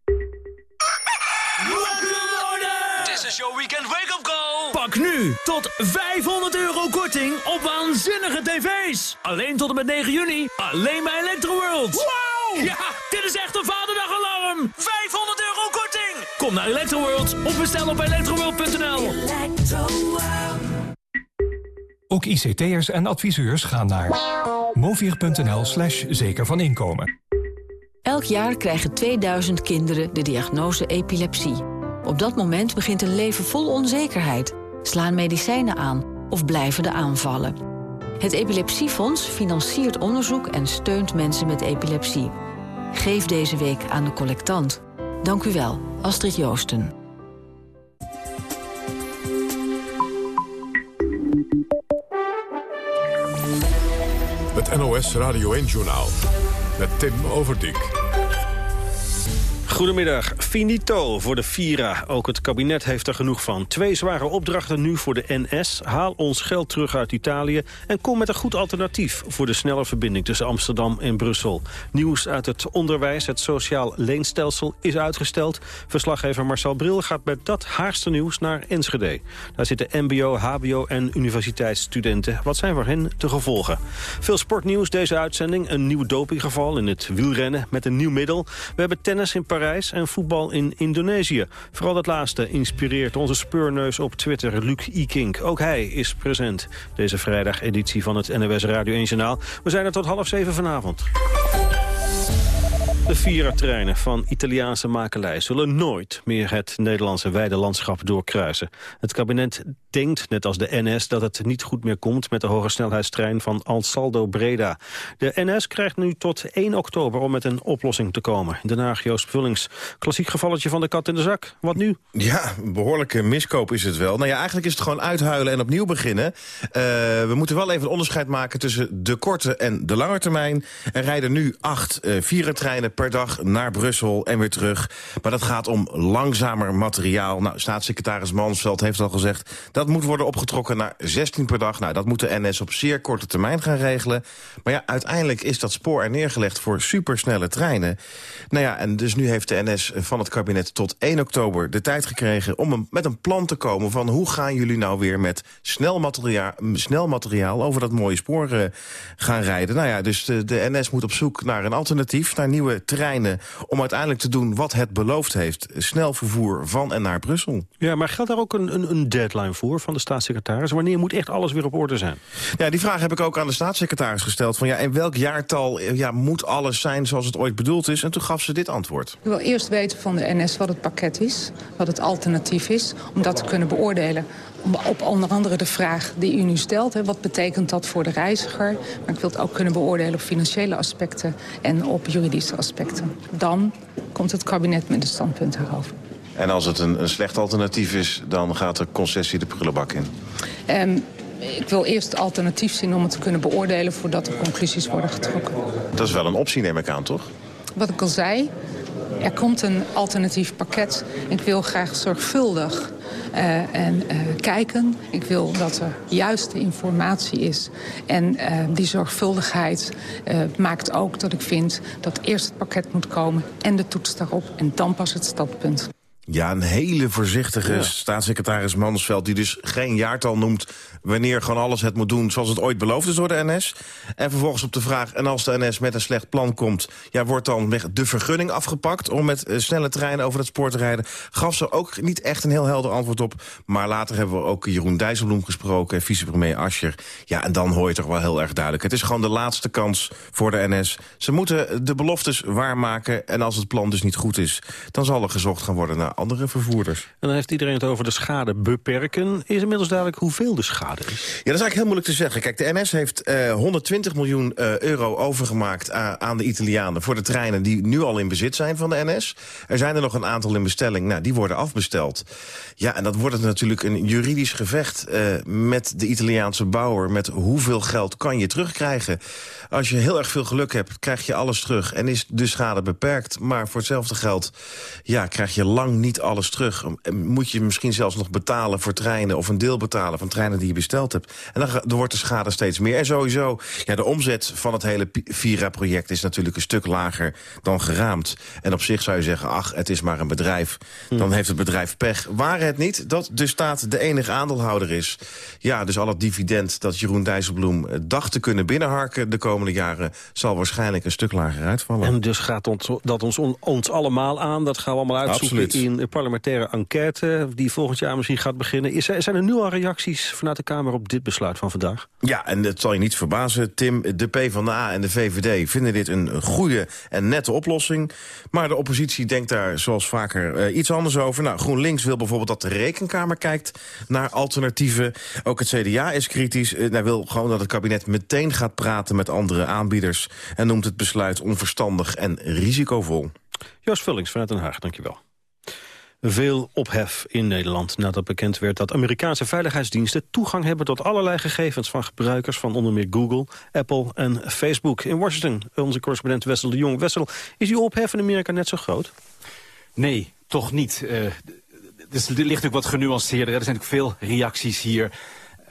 Nu tot 500 euro korting op waanzinnige tv's. Alleen tot en met 9 juni. Alleen bij Electroworld. Wow! Ja, dit is echt een vaderdagalarm. 500 euro korting. Kom naar Electroworld of bestel op electroworld.nl. Ook ICT'ers en adviseurs gaan naar movier.nl slash zeker van inkomen. Elk jaar krijgen 2000 kinderen de diagnose epilepsie. Op dat moment begint een leven vol onzekerheid. Slaan medicijnen aan of blijven de aanvallen. Het Epilepsiefonds financiert onderzoek en steunt mensen met epilepsie. Geef deze week aan de collectant. Dank u wel, Astrid Joosten. Het NOS Radio 1-journaal met Tim Overdijk. Goedemiddag. Finito voor de Vira. Ook het kabinet heeft er genoeg van. Twee zware opdrachten nu voor de NS. Haal ons geld terug uit Italië en kom met een goed alternatief... voor de snelle verbinding tussen Amsterdam en Brussel. Nieuws uit het onderwijs. Het sociaal leenstelsel is uitgesteld. Verslaggever Marcel Bril gaat met dat haarste nieuws naar Enschede. Daar zitten mbo, hbo en universiteitsstudenten. Wat zijn voor hen de gevolgen? Veel sportnieuws deze uitzending. Een nieuw dopinggeval in het wielrennen met een nieuw middel. We hebben tennis in Parijs en voetbal in Indonesië. Vooral dat laatste inspireert onze speurneus op Twitter, Luc Ikink. Ook hij is present. Deze vrijdag editie van het NOS Radio 1 Journaal. We zijn er tot half zeven vanavond. De Vira-treinen van Italiaanse makelij zullen nooit meer het Nederlandse weidelandschap doorkruisen. Het kabinet denkt, net als de NS, dat het niet goed meer komt met de hoge snelheidstrein van Ansaldo Breda. De NS krijgt nu tot 1 oktober om met een oplossing te komen. Haag, Joost Vullings. Klassiek gevalletje van de kat in de zak. Wat nu? Ja, een behoorlijke miskoop is het wel. Nou ja, eigenlijk is het gewoon uithuilen en opnieuw beginnen. Uh, we moeten wel even onderscheid maken tussen de korte en de lange termijn. Er rijden nu acht uh, Vira-treinen per dag naar Brussel en weer terug. Maar dat gaat om langzamer materiaal. Nou, staatssecretaris Mansveld heeft al gezegd... dat moet worden opgetrokken naar 16 per dag. Nou, dat moet de NS op zeer korte termijn gaan regelen. Maar ja, uiteindelijk is dat spoor er neergelegd voor supersnelle treinen. Nou ja, en dus nu heeft de NS van het kabinet tot 1 oktober de tijd gekregen... om met een plan te komen van hoe gaan jullie nou weer met snel materiaal, snel materiaal over dat mooie spoor uh, gaan rijden. Nou ja, dus de, de NS moet op zoek naar een alternatief, naar nieuwe treinen... om uiteindelijk te doen wat het beloofd heeft. Snel vervoer van en naar Brussel. Ja, maar geldt daar ook een, een, een deadline voor van de staatssecretaris? Wanneer moet echt alles weer op orde zijn? Ja, die vraag heb ik ook aan de staatssecretaris gesteld. Van ja, in welk jaartal ja, moet alles zijn zoals het ooit bedoeld is? En toen gaf ze dit antwoord. Ik wil eerst weten van de NS wat het pakket is, wat het alternatief is... om dat te kunnen beoordelen op onder andere de vraag die u nu stelt. Hè, wat betekent dat voor de reiziger? Maar ik wil het ook kunnen beoordelen op financiële aspecten en op juridische aspecten. Dan komt het kabinet met een standpunt daarover. En als het een, een slecht alternatief is, dan gaat de concessie de prullenbak in? Um, ik wil eerst het alternatief zien om het te kunnen beoordelen... voordat er conclusies worden getrokken. Dat is wel een optie, neem ik aan, toch? Wat ik al zei, er komt een alternatief pakket. Ik wil graag zorgvuldig uh, en uh, kijken. Ik wil dat er juiste informatie is. En uh, die zorgvuldigheid maakt ook dat ik vind dat eerst het pakket moet komen... en de toets daarop en dan pas het standpunt. Ja, een hele voorzichtige staatssecretaris Mansveld... die dus geen jaartal noemt wanneer gewoon alles het moet doen... zoals het ooit beloofd is door de NS. En vervolgens op de vraag, en als de NS met een slecht plan komt... ja, wordt dan de vergunning afgepakt om met uh, snelle treinen over het spoor te rijden... gaf ze ook niet echt een heel helder antwoord op. Maar later hebben we ook Jeroen Dijsselbloem gesproken... vicepremier Ascher. Ja, en dan hoor je toch wel heel erg duidelijk. Het is gewoon de laatste kans voor de NS. Ze moeten de beloftes waarmaken... en als het plan dus niet goed is... dan zal er gezocht gaan worden naar andere vervoerders. En dan heeft iedereen het over de schade beperken. Is inmiddels duidelijk hoeveel de schade is? Ja, dat is eigenlijk heel moeilijk te zeggen. Kijk, de NS heeft uh, 120 miljoen uh, euro overgemaakt aan de Italianen... voor de treinen die nu al in bezit zijn van de NS. Er zijn er nog een aantal in bestelling. Nou, die worden afbesteld. Ja, en dat wordt het natuurlijk een juridisch gevecht uh, met de Italiaanse bouwer... met hoeveel geld kan je terugkrijgen. Als je heel erg veel geluk hebt, krijg je alles terug... en is de schade beperkt. Maar voor hetzelfde geld ja, krijg je lang niet alles terug. Moet je misschien zelfs nog betalen voor treinen... of een deel betalen van treinen die je besteld hebt. En dan, dan wordt de schade steeds meer. En sowieso, ja, de omzet van het hele Vira-project... is natuurlijk een stuk lager dan geraamd. En op zich zou je zeggen, ach, het is maar een bedrijf. Dan hmm. heeft het bedrijf pech. Waar het niet dat de staat de enige aandeelhouder is. Ja, dus al het dividend dat Jeroen Dijsselbloem dacht te kunnen binnenharken... de komende jaren zal waarschijnlijk een stuk lager uitvallen. En dus gaat ons, dat ons, ons allemaal aan. Dat gaan we allemaal uitzoeken Absoluut. in een parlementaire enquête... die volgend jaar misschien gaat beginnen. Is, zijn er nu al reacties vanuit de Kamer op dit besluit van vandaag? Ja, en dat zal je niet verbazen, Tim. De PvdA en de VVD vinden dit een goede en nette oplossing. Maar de oppositie denkt daar zoals vaker uh, iets anders over. Nou, GroenLinks wil bijvoorbeeld dat de Rekenkamer kijkt naar alternatieven. Ook het CDA is kritisch. Uh, hij wil gewoon dat het kabinet meteen gaat praten met andere aanbieders... en noemt het besluit onverstandig en risicovol. Joost Vullings vanuit Den Haag, dankjewel veel ophef in Nederland nadat bekend werd dat Amerikaanse veiligheidsdiensten toegang hebben tot allerlei gegevens van gebruikers van onder meer Google, Apple en Facebook. In Washington, onze correspondent Wessel de Jong. Wessel, is die ophef in Amerika net zo groot? Nee, toch niet. Uh, dus het ligt ook wat genuanceerder. Er zijn ook veel reacties hier.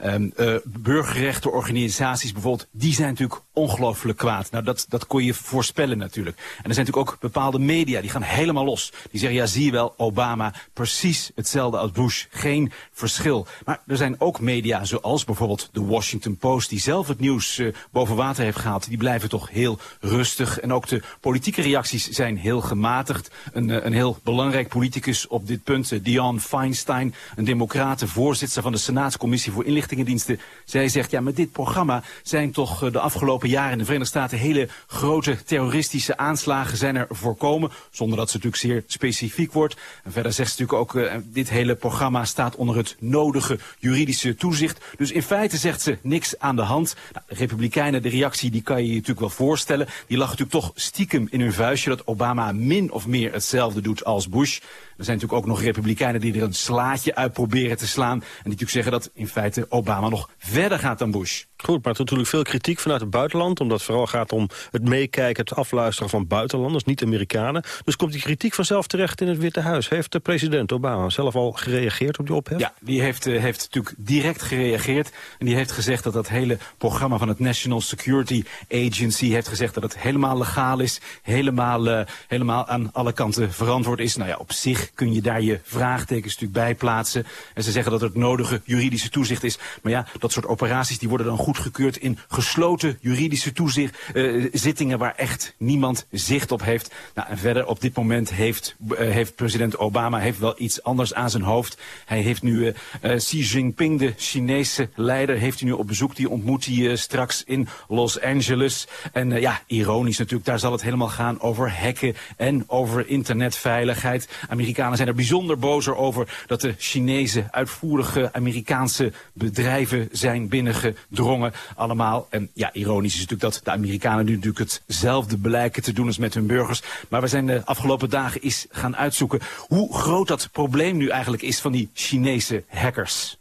Um, burgerrechtenorganisaties bijvoorbeeld, die zijn natuurlijk ongelooflijk kwaad. Nou, dat, dat kon je voorspellen natuurlijk. En er zijn natuurlijk ook bepaalde media, die gaan helemaal los. Die zeggen, ja, zie je wel, Obama, precies hetzelfde als Bush. Geen verschil. Maar er zijn ook media, zoals bijvoorbeeld de Washington Post... die zelf het nieuws uh, boven water heeft gehaald. Die blijven toch heel rustig. En ook de politieke reacties zijn heel gematigd. Een, uh, een heel belangrijk politicus op dit punt, uh, Feinstein... een democrate voorzitter van de Senaatscommissie voor Inlichtingendiensten. Zij zegt, ja, met dit programma zijn toch de afgelopen afgelopen jaren in de Verenigde Staten hele grote terroristische aanslagen zijn er voorkomen. Zonder dat ze natuurlijk zeer specifiek wordt. En verder zegt ze natuurlijk ook, uh, dit hele programma staat onder het nodige juridische toezicht. Dus in feite zegt ze niks aan de hand. Nou, de Republikeinen, de reactie die kan je je natuurlijk wel voorstellen. Die lag natuurlijk toch stiekem in hun vuistje dat Obama min of meer hetzelfde doet als Bush. Er zijn natuurlijk ook nog republikeinen die er een slaatje uit proberen te slaan. En die natuurlijk zeggen dat in feite Obama nog verder gaat dan Bush. Goed, maar natuurlijk veel kritiek vanuit het buitenland. Omdat het vooral gaat om het meekijken, het afluisteren van buitenlanders, niet Amerikanen. Dus komt die kritiek vanzelf terecht in het Witte Huis. Heeft de president Obama zelf al gereageerd op die ophef? Ja, die heeft, uh, heeft natuurlijk direct gereageerd. En die heeft gezegd dat dat hele programma van het National Security Agency... heeft gezegd dat het helemaal legaal is. Helemaal, uh, helemaal aan alle kanten verantwoord is. Nou ja, op zich kun je daar je vraagtekens natuurlijk bij plaatsen. En ze zeggen dat het nodige juridische toezicht is. Maar ja, dat soort operaties die worden dan goedgekeurd in gesloten juridische toezicht, uh, zittingen waar echt niemand zicht op heeft. Nou, en verder op dit moment heeft, uh, heeft president Obama heeft wel iets anders aan zijn hoofd. Hij heeft nu uh, Xi Jinping, de Chinese leider, heeft hij nu op bezoek. Die ontmoet hij straks in Los Angeles. En ja, ironisch natuurlijk, daar zal het helemaal gaan over hacken en over internetveiligheid. Amerika Amerikanen zijn er bijzonder boos over dat de Chinese uitvoerige Amerikaanse bedrijven zijn binnengedrongen allemaal. En ja, ironisch is natuurlijk dat de Amerikanen nu natuurlijk hetzelfde blijken te doen als met hun burgers. Maar we zijn de afgelopen dagen eens gaan uitzoeken hoe groot dat probleem nu eigenlijk is van die Chinese hackers.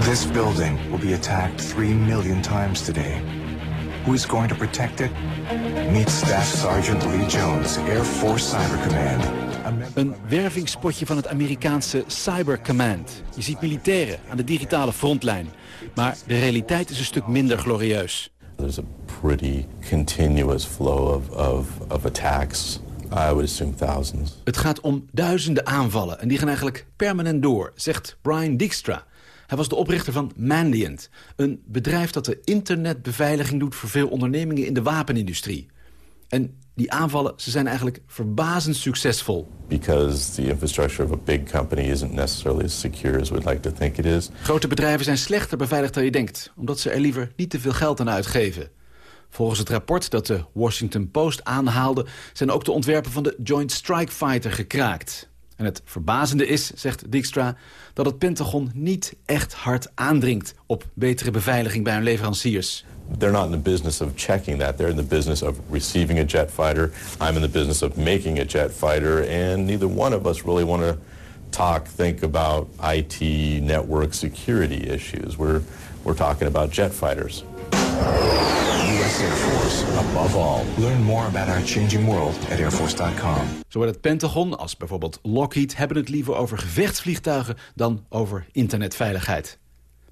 This building will be attacked three million times today. Who is going to protect it? Meet Staff Sergeant Lee Jones, Air Force Cyber Command. Een wervingspotje van het Amerikaanse Cyber Command. Je ziet militairen aan de digitale frontlijn. Maar de realiteit is een stuk minder glorieus. There's a pretty continuous flow of, of, of attacks. I would assume thousands. Het gaat om duizenden aanvallen en die gaan eigenlijk permanent door, zegt Brian Dijkstra. Hij was de oprichter van Mandiant, een bedrijf dat de internetbeveiliging doet voor veel ondernemingen in de wapenindustrie. En die aanvallen, ze zijn eigenlijk verbazend succesvol. Because the infrastructure of a big company isn't necessarily as secure as we'd like to think it is. Grote bedrijven zijn slechter beveiligd dan je denkt, omdat ze er liever niet te veel geld aan uitgeven. Volgens het rapport dat de Washington Post aanhaalde... zijn ook de ontwerpen van de Joint Strike Fighter gekraakt. En het verbazende is, zegt Dijkstra, dat het Pentagon niet echt hard aandringt op betere beveiliging bij hun leveranciers. They're not in the business of checking that. They're in the business of receiving a jet fighter. I'm in the business of making a jet fighter. And neither one of us really want to talk, think about IT, network security issues. We're, we're talking about jet fighters. U.S. Air Force, above all. Learn more about our changing world at airforce.com. Zowel het Pentagon als bijvoorbeeld Lockheed hebben het liever over gevechtsvliegtuigen dan over internetveiligheid.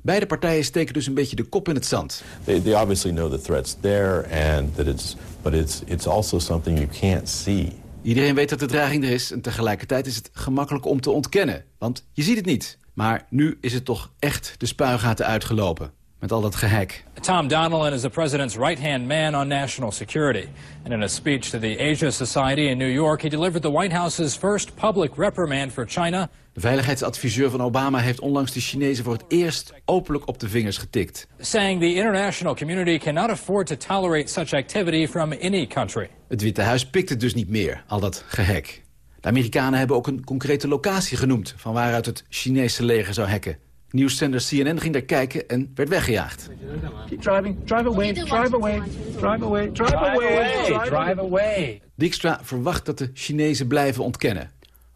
Beide partijen steken dus een beetje de kop in het zand. They, they obviously know the threat's there, and that it's, but it's, it's also something you can't see. Iedereen weet dat de dreiging er is en tegelijkertijd is het gemakkelijk om te ontkennen. Want je ziet het niet. Maar nu is het toch echt de spuigaten uitgelopen. Met al dat gehack. Tom Donilon is the president's right-hand man on national security. And in a speech to the Asia Society in New York, he delivered the White House's first public reprimand for China. De veiligheidsadviseur van Obama heeft onlangs de Chinezen voor het eerst openlijk op de vingers getikt. Saying the international community cannot afford to tolerate such activity from any country. Het Witte Huis pikt het dus niet meer, al dat gehack. De Amerikanen hebben ook een concrete locatie genoemd... van waaruit het Chinese leger zou hacken. Nieuwszender CNN ging daar kijken en werd weggejaagd. Keep driving, drive away, drive away, drive away, drive away, drive away. Dijkstra verwacht dat de Chinezen blijven ontkennen.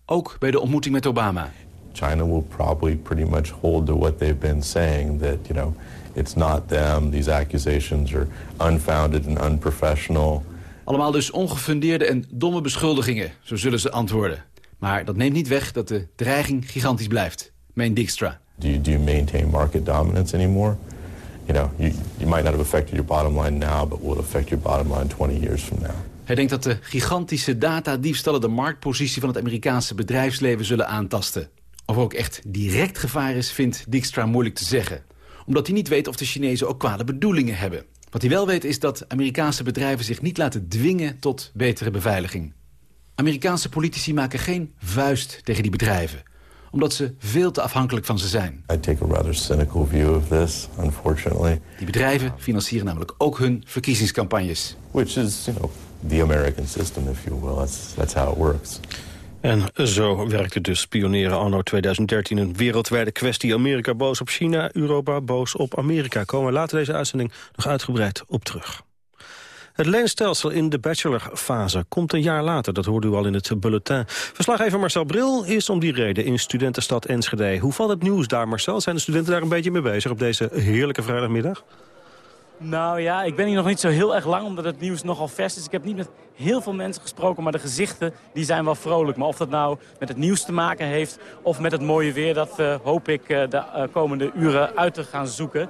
Ook bij de ontmoeting met Obama. China will probably pretty much hold to what they've been saying, that, you know, it's not them, these accusations are unfounded and unprofessional. Allemaal dus ongefundeerde en domme beschuldigingen, zo zullen ze antwoorden. Maar dat neemt niet weg dat de dreiging gigantisch blijft, meent Dijkstra. Do you, do maintain market dominance anymore? You know, you, you might not have affected your bottom line now, but will affect your bottom line 20 years from now. Hij denkt dat de gigantische datadiefstallen de marktpositie van het Amerikaanse bedrijfsleven zullen aantasten. Of ook echt direct gevaar is, vindt Dijkstra moeilijk te zeggen. Omdat hij niet weet of de Chinezen ook kwade bedoelingen hebben. Wat hij wel weet is dat Amerikaanse bedrijven zich niet laten dwingen tot betere beveiliging. Amerikaanse politici maken geen vuist tegen die bedrijven omdat ze veel te afhankelijk van ze zijn. I take a rather cynical view of this, unfortunately. Die bedrijven financieren namelijk ook hun verkiezingscampagnes. Which is, you know, the American system, if you will. That's, that's how it works. En zo werkt het dus spioneren anno 2013. Een wereldwijde kwestie. Amerika boos op China, Europa boos op Amerika. Komen we later deze uitzending nog uitgebreid op terug. Het leenstelsel in de bachelorfase komt een jaar later. Dat hoorde u al in het bulletin. Verslaggever Marcel Bril is om die reden in studentenstad Enschede. Hoe valt het nieuws daar, Marcel? Zijn de studenten daar een beetje mee bezig op deze heerlijke vrijdagmiddag? Nou ja, ik ben hier nog niet zo heel erg lang, omdat het nieuws nogal vers is. Ik heb niet met heel veel mensen gesproken, maar de gezichten die zijn wel vrolijk. Maar of dat nou met het nieuws te maken heeft of met het mooie weer... dat uh, hoop ik uh, de uh, komende uren uit te gaan zoeken.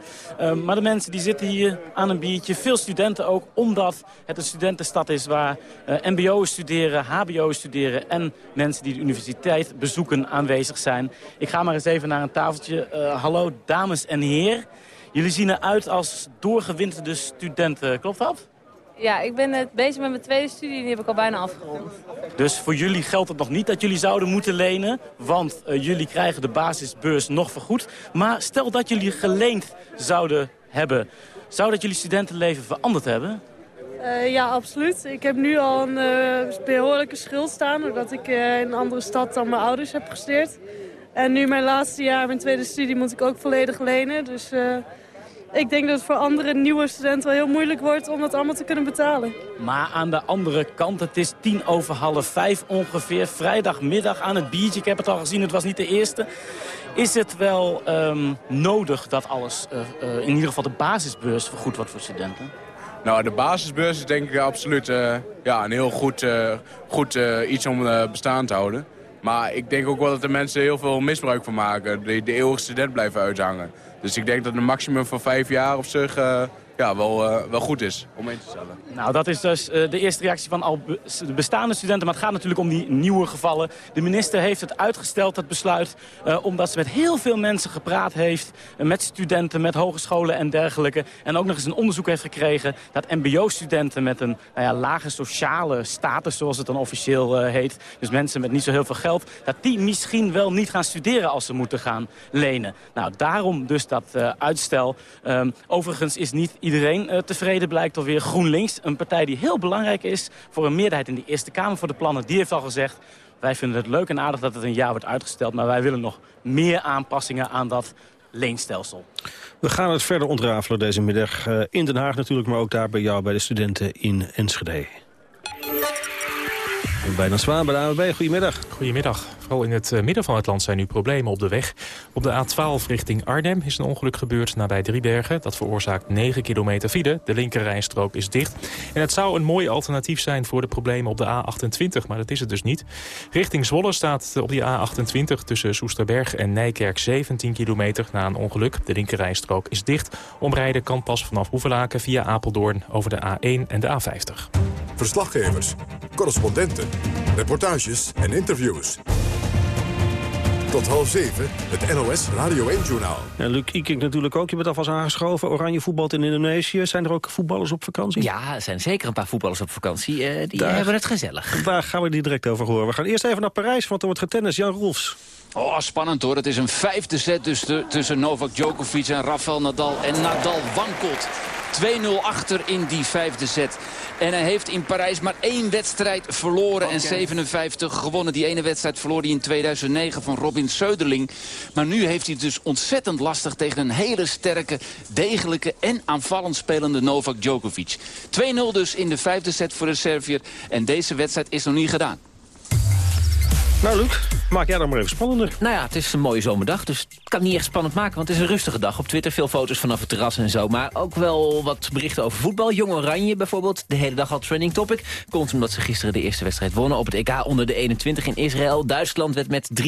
maar de mensen die zitten hier aan een biertje. Veel studenten ook, omdat het een studentenstad is... waar mbo's studeren, hbo's studeren... en mensen die de universiteit bezoeken aanwezig zijn. Ik ga maar eens even naar een tafeltje. hallo, dames en heren. Jullie zien eruit als doorgewinterde studenten, klopt dat? Ja, ik ben het bezig met mijn tweede studie en die heb ik al bijna afgerond. Dus voor jullie geldt het nog niet dat jullie zouden moeten lenen, want uh, jullie krijgen de basisbeurs nog vergoed. Maar stel dat jullie geleend zouden hebben, zou dat jullie studentenleven veranderd hebben? Uh, ja, absoluut. Ik heb nu al een uh, behoorlijke schuld staan... doordat ik uh, in een andere stad dan mijn ouders heb gestudeerd. En nu mijn laatste jaar, mijn tweede studie, moet ik ook volledig lenen. Dus ik denk dat het voor andere nieuwe studenten wel heel moeilijk wordt... om dat allemaal te kunnen betalen. Maar aan de andere kant, het is tien over half vijf ongeveer. Vrijdagmiddag aan het biertje. Ik heb het al gezien, het was niet de eerste. Is het wel um, nodig dat alles, in ieder geval de basisbeurs, vergoed wordt voor studenten? Nou, de basisbeurs is denk ik absoluut uh, ja, een heel goed, uh, goed uh, iets om bestaan te houden. Maar ik denk ook wel dat er mensen heel veel misbruik van maken. Die de eeuwige student blijven uithangen. Dus ik denk dat een maximum van vijf jaar op zich ja, wel, uh, wel goed is om in te stellen. Nou, dat is dus uh, de eerste reactie van al de bestaande studenten. Maar het gaat natuurlijk om die nieuwe gevallen. De minister heeft het uitgesteld, dat besluit. Uh, omdat ze met heel veel mensen gepraat heeft. met studenten, met hogescholen en dergelijke. En ook nog eens een onderzoek heeft gekregen... dat mbo-studenten met een nou ja, lage sociale status, zoals het dan officieel heet... dus mensen met niet zo heel veel geld... dat die misschien wel niet gaan studeren als ze moeten gaan lenen. Nou, daarom dus dat uitstel. Um, overigens is niet iedereen uh, tevreden blijkt alweer. GroenLinks, een partij die heel belangrijk is voor een meerderheid in de Eerste Kamer voor de plannen. Die heeft al gezegd, wij vinden het leuk en aardig dat het een jaar wordt uitgesteld. Maar wij willen nog meer aanpassingen aan dat leenstelsel. We gaan het verder ontrafelen deze middag uh, in Den Haag natuurlijk, maar ook daar bij jou bij de studenten in Enschede. Bijna Zwaan bij de ANWB, goedemiddag. Goedemiddag. In het eh, midden van het land zijn nu problemen op de weg. Op de A12 richting Arnhem is een ongeluk gebeurd nabij Driebergen. Dat veroorzaakt 9 kilometer file. De linkerrijstrook is dicht. En het zou een mooi alternatief zijn voor de problemen op de A28, maar dat is het dus niet. Richting Zwolle staat op die A28 tussen Soesterberg en Nijkerk 17 kilometer na een ongeluk. De linkerrijstrook is dicht. Omrijden kan pas vanaf Hoevelaken via Apeldoorn over de A1 en de A50. Verslaggevers, correspondenten, reportages en interviews. Tot half zeven, het NOS Radio 1-journaal. Ja, Luc Ikink natuurlijk ook. Je bent alvast aangeschoven. Oranje voetbalt in Indonesië. Zijn er ook voetballers op vakantie? Ja, er zijn zeker een paar voetballers op vakantie. Uh, die Daar, hebben het gezellig. Daar gaan we die direct over horen. We gaan eerst even naar Parijs, want er wordt getennis. Jan Rolfs. Oh, spannend hoor. Het is een vijfde set dus tussen Novak Djokovic en Rafael Nadal. En Nadal wankelt. 2-0 achter in die vijfde set. En hij heeft in Parijs maar één wedstrijd verloren en 57 gewonnen. Die ene wedstrijd verloor hij in 2009 van Robin Söderling. Maar nu heeft hij het dus ontzettend lastig tegen een hele sterke, degelijke en aanvallend spelende Novak Djokovic. 2-0 dus in de vijfde set voor de Servier. En deze wedstrijd is nog niet gedaan. Nou, Luc, maak jij dan maar even spannender. Nou ja, het is een mooie zomerdag, dus het kan niet echt spannend maken... want het is een rustige dag. Op Twitter veel foto's vanaf het terras en zo. Maar ook wel wat berichten over voetbal. Jong Oranje bijvoorbeeld, de hele dag al trending topic. Komt omdat ze gisteren de eerste wedstrijd wonnen op het EK onder de 21 in Israël. Duitsland werd met 3-2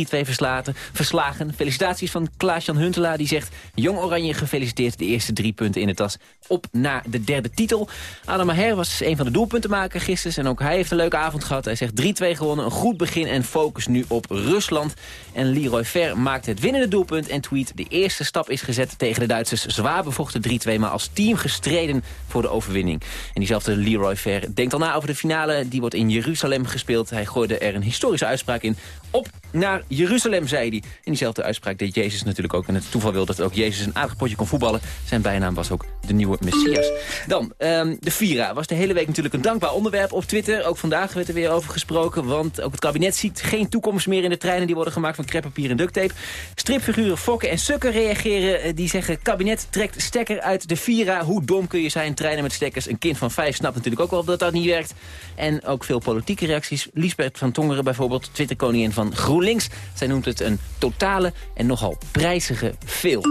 verslagen. Felicitaties van Klaas-Jan Huntelaar, die zegt... Jong Oranje gefeliciteerd de eerste drie punten in de tas op naar de derde titel. Adam Maher was een van de doelpuntenmakers gisteren... en ook hij heeft een leuke avond gehad. Hij zegt 3-2 gewonnen, een goed begin en focus nu op Rusland. En Leroy Ver maakt het winnende doelpunt en tweet... de eerste stap is gezet tegen de Duitsers. Zwaar bevochten 3-2, maar als team gestreden voor de overwinning. En diezelfde Leroy Ver denkt al na over de finale. Die wordt in Jeruzalem gespeeld. Hij gooide er een historische uitspraak in. Op naar Jeruzalem, zei hij. En diezelfde uitspraak deed Jezus natuurlijk ook. En het toeval wil dat ook Jezus een aardig potje kon voetballen. Zijn bijnaam was ook de nieuwe Messias. Dan, um, de Vira was de hele week natuurlijk een dankbaar onderwerp op Twitter. Ook vandaag werd er weer over gesproken. Want ook het kabinet ziet geen toekomst meer in de treinen... die worden gemaakt van kreppapier en ducttape. Stripfiguren Fokken en Sukker reageren. Eh, die zeggen, kabinet trekt stekker uit de Vira. Hoe dom kun je zijn, treinen met stekkers. Een kind van vijf snapt natuurlijk ook wel dat dat niet werkt. En ook veel politieke reacties. Liesbeth van Tongeren bijvoorbeeld, Twitterkoningin van GroenLinks. Zij noemt het een totale en nogal prijzige veel.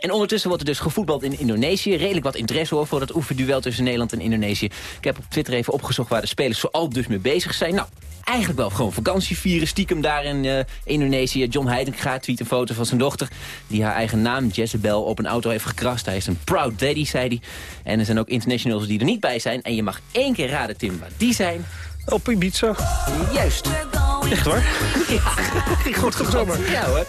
En ondertussen wordt er dus gevoetbald in Indonesië. Redelijk wat interesse hoor voor dat oefenduel tussen Nederland en Indonesië. Ik heb op Twitter even opgezocht waar de spelers zoal dus mee bezig zijn. Nou, eigenlijk wel gewoon vakantie vieren. Stiekem daar in uh, Indonesië. John Heitinga tweet een foto van zijn dochter... die haar eigen naam, Jezebel, op een auto heeft gekrast. Hij is een proud daddy, zei hij. En er zijn ook internationals die er niet bij zijn. En je mag één keer raden, Tim, waar die zijn. Op Ibiza. Juist. Echt waar? Ja, goed zomaar. Ja hoor.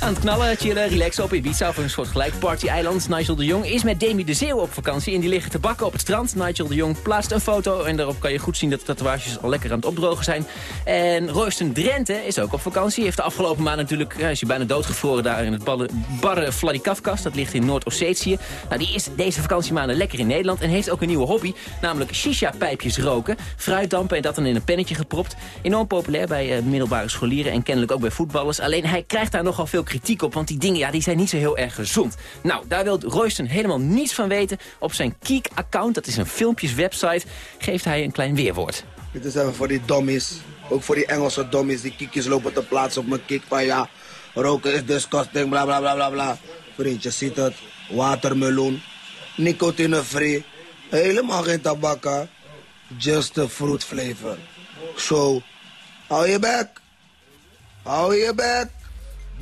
Aan het knallen, chillen, relaxen op Ibiza of een soort gelijk party-eiland. Nigel de Jong is met Demi de Zeeuw op vakantie en die liggen te bakken op het strand. Nigel de Jong plaatst een foto en daarop kan je goed zien dat de tatoeages al lekker aan het opdrogen zijn. En Royston Drenthe is ook op vakantie. Heeft de afgelopen maand natuurlijk, ja, is hij bijna doodgevroren daar in het barre, barre Vladikavkaz. Dat ligt in Noord-Ossetië. Nou, die is deze vakantiemaanden lekker in Nederland en heeft ook een nieuwe hobby. Namelijk shisha-pijpjes roken, fruitdampen en dat dan in een pennetje gepropt. Enorm populair bij uh, middelbare scholieren en kennelijk ook bij voetballers. Alleen hij krijgt daar nogal veel kritiek op, want die dingen ja, die zijn niet zo heel erg gezond. Nou, daar wil Royston helemaal niets van weten. Op zijn Kiek-account, dat is een filmpjeswebsite, geeft hij een klein weerwoord. Dit is even voor die dommies. Ook voor die Engelse dommies die kiekjes lopen te plaatsen op mijn kick van ja, roken is disgusting, bla bla bla bla bla. Vriendje, ziet het, watermeloen, nicotine-free, helemaal geen tabakka, just a fruit flavor. Zo, hou je bek, hou je bek.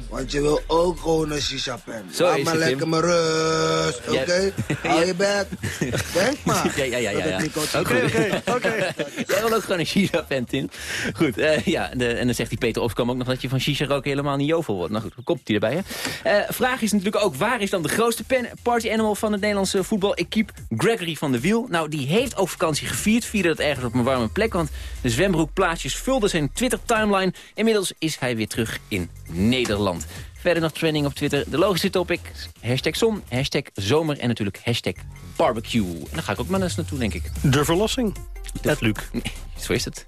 Want je wil ook gewoon een shisha-pen. Zo Laat maar lekker mijn rust, oké? Hou je bek. Denk maar. Ja, ja, ja. ja, nicotine- Oké, oké, Jij wil ook gewoon een shisha-pen, Tim. Goed, eh, ja, de, en dan zegt die Peter Opskamp ook nog dat je van shisha roken helemaal niet jovel wordt. Nou goed, hoe komt hij erbij, hè? Eh, vraag is natuurlijk ook, waar is dan de grootste pen, party animal van het Nederlandse voetbal-equipe? Gregory van der Wiel. Nou, die heeft ook vakantie gevierd, vierde dat ergens op een warme plek, want de zwembroekplaatjes vulden zijn Twitter-timeline. Inmiddels is hij weer terug in Nederland. Verder nog trending op Twitter. De logische topic. Hashtag zon, hashtag zomer en natuurlijk hashtag barbecue. En daar ga ik ook maar eens naartoe, denk ik. De verlossing. Het Luc. Nee, zo is het.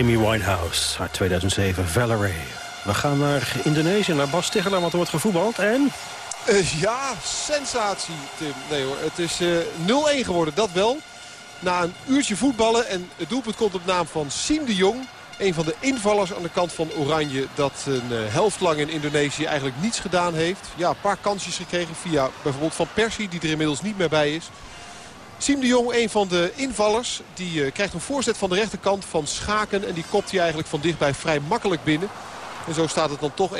Amy Winehouse uit 2007, Valerie. We gaan naar Indonesië, naar Bas Tichelaar, want er wordt gevoetbald. En Eh, ja, sensatie, Tim. Nee hoor, het is eh 0-1 geworden, dat wel. Na een uurtje voetballen en het doelpunt komt op naam van Siem de Jong. Een van de invallers aan de kant van Oranje dat een eh, helft lang in Indonesië eigenlijk niets gedaan heeft. Ja, een paar kansjes gekregen via bijvoorbeeld Van Persie die er inmiddels niet meer bij is. Siem de Jong, een van de invallers, die eh, krijgt een voorzet van de rechterkant van Schaken. En die kopt hij eigenlijk van dichtbij vrij makkelijk binnen. En zo staat het dan toch 1-0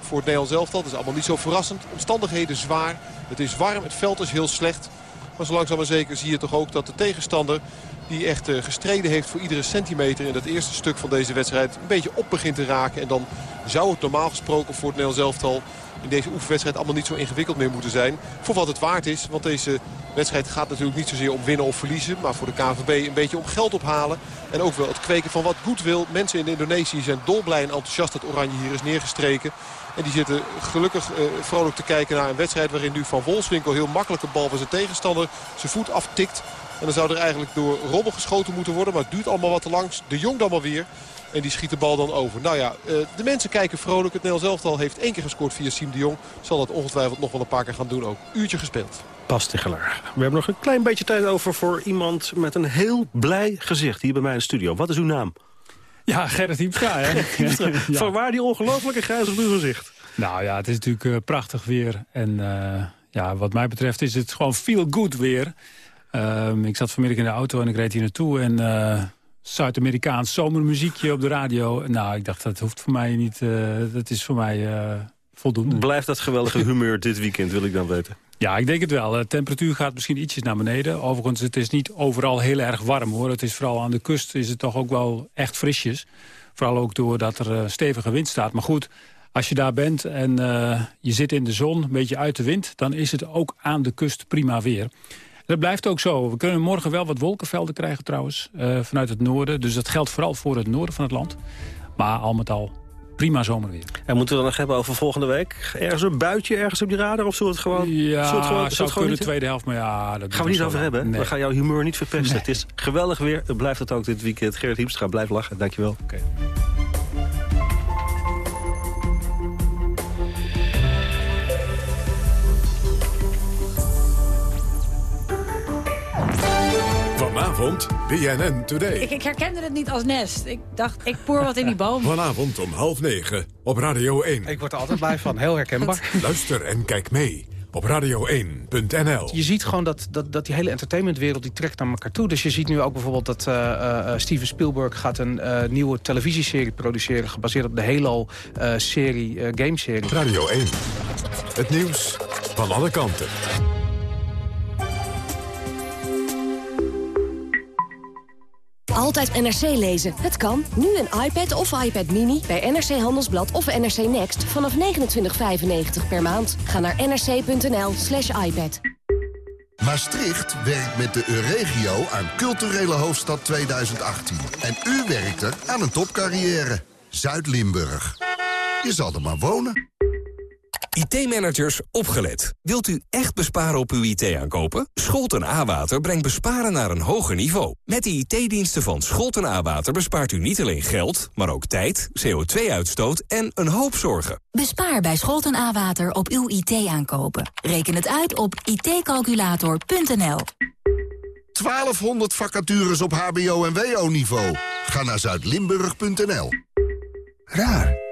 voor het Nederlands elftal. Dat is allemaal niet zo verrassend. Omstandigheden zwaar. Het is warm, het veld is heel slecht. Maar zo langzaam maar zeker zie je toch ook dat de tegenstander... die echt eh, gestreden heeft voor iedere centimeter in dat eerste stuk van deze wedstrijd... een beetje op begint te raken. En dan zou het normaal gesproken voor het Nederlands elftal... in deze oefenwedstrijd allemaal niet zo ingewikkeld meer moeten zijn. Voor wat het waard is. Want deze wedstrijd gaat natuurlijk niet zozeer om winnen of verliezen. Maar voor de KNVB een beetje om geld ophalen. En ook wel het kweken van wat goed wil. Mensen in Indonesië zijn dolblij en enthousiast dat Oranje hier is neergestreken. En die zitten gelukkig eh, vrolijk te kijken naar een wedstrijd... waarin nu Van Wolfswinkel heel makkelijk een bal van zijn tegenstander zijn voet aftikt. En dan zou er eigenlijk door Robbel geschoten moeten worden. Maar het duurt allemaal wat te lang. De Jong dan maar weer. En die schiet de bal dan over. Nou ja, eh, de mensen kijken vrolijk. Het Nederlands elftal heeft één keer gescoord via Siem de Jong. Zal dat ongetwijfeld nog wel een paar keer gaan doen ook. Uurtje gespeeld. Bas Tichelaar. We hebben nog een klein beetje tijd over voor iemand met een heel blij gezicht hier bij mij in de studio. Wat is uw naam? Ja, Gerrit Hiemstra. Hè? Ja. Van waar die ongelofelijke grijs op uw gezicht? Nou ja, het is natuurlijk eh, prachtig weer. En eh, ja, wat mij betreft is het gewoon feel good weer. Ehm, ik zat vanmiddag in de auto en ik reed hier naartoe. En eh, Zuid-Amerikaans zomermuziekje op de radio. Nou, ik dacht, dat hoeft voor mij niet... eh, dat is voor mij eh, voldoende. Blijft dat geweldige humeur dit weekend, wil ik dan weten. Ja, ik denk het wel. De temperatuur gaat misschien ietsjes naar beneden. Overigens, het is niet overal heel erg warm hoor. Het is vooral aan de kust is het toch ook wel echt frisjes. Vooral ook doordat er eh, stevige wind staat. Maar goed, als je daar bent en je zit in de zon, een beetje uit de wind... dan is het ook aan de kust prima weer. Dat blijft ook zo. We kunnen morgen wel wat wolkenvelden krijgen trouwens, eh, vanuit het noorden. Dus dat geldt vooral voor het noorden van het land. Maar al met al prima zomerweer. En moeten we dan nog hebben over volgende week? Ergens een buitje ergens op die radar? Of zullen we het gewoon... Ja, zullen het gewoon, zou het kunnen niet- tweede helft, maar ja... Dat Gaan we niet over hebben? Nee. We gaan jouw humeur niet verpesten. Het is geweldig weer. Het blijft het ook dit weekend. Gerrit Hiemstra, blijf lachen. Dankjewel. Oké. Vanavond BNN Today. Ik, ik herkende het niet als nest. Ik dacht, ik poor wat in die boom. Vanavond om half negen op Radio 1. Ik word er altijd blij van, heel herkenbaar. Luister en kijk mee op radio1.nl. Je ziet gewoon dat, dat, dat die hele entertainmentwereld die trekt naar elkaar toe. Dus je ziet nu ook bijvoorbeeld dat eh, eh, Steven Spielberg gaat een eh, nieuwe televisieserie produceren... gebaseerd op de Halo-serie, eh, gameserie. Radio 1. Het nieuws van alle kanten. Altijd NRC lezen. Het kan. Nu een iPad of iPad Mini bij NRC Handelsblad of NRC Next vanaf 29,95 per maand. Ga naar nrc.nl slash iPad. Maastricht werkt met de Euregio aan culturele hoofdstad 2018. En u werkt er aan een topcarrière. Zuid-Limburg. Je zal er maar wonen. IT-managers, opgelet. Wilt u echt besparen op uw IT-aankopen? Scholten A-Water brengt besparen naar een hoger niveau. Met de IT-diensten van Scholten A-Water bespaart u niet alleen geld... maar ook tijd, CO2-uitstoot en een hoop zorgen. Bespaar bij Scholten A-Water op uw IT-aankopen. Reken het uit op itcalculator.nl. 1200 vacatures op hbo- en wo-niveau. Ga naar zuidlimburg.nl. Raar.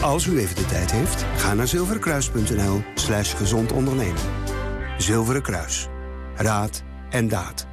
Als u even de tijd heeft, ga naar zilverenkruis.nl slash gezond ondernemen. Zilveren Kruis. Raad en daad.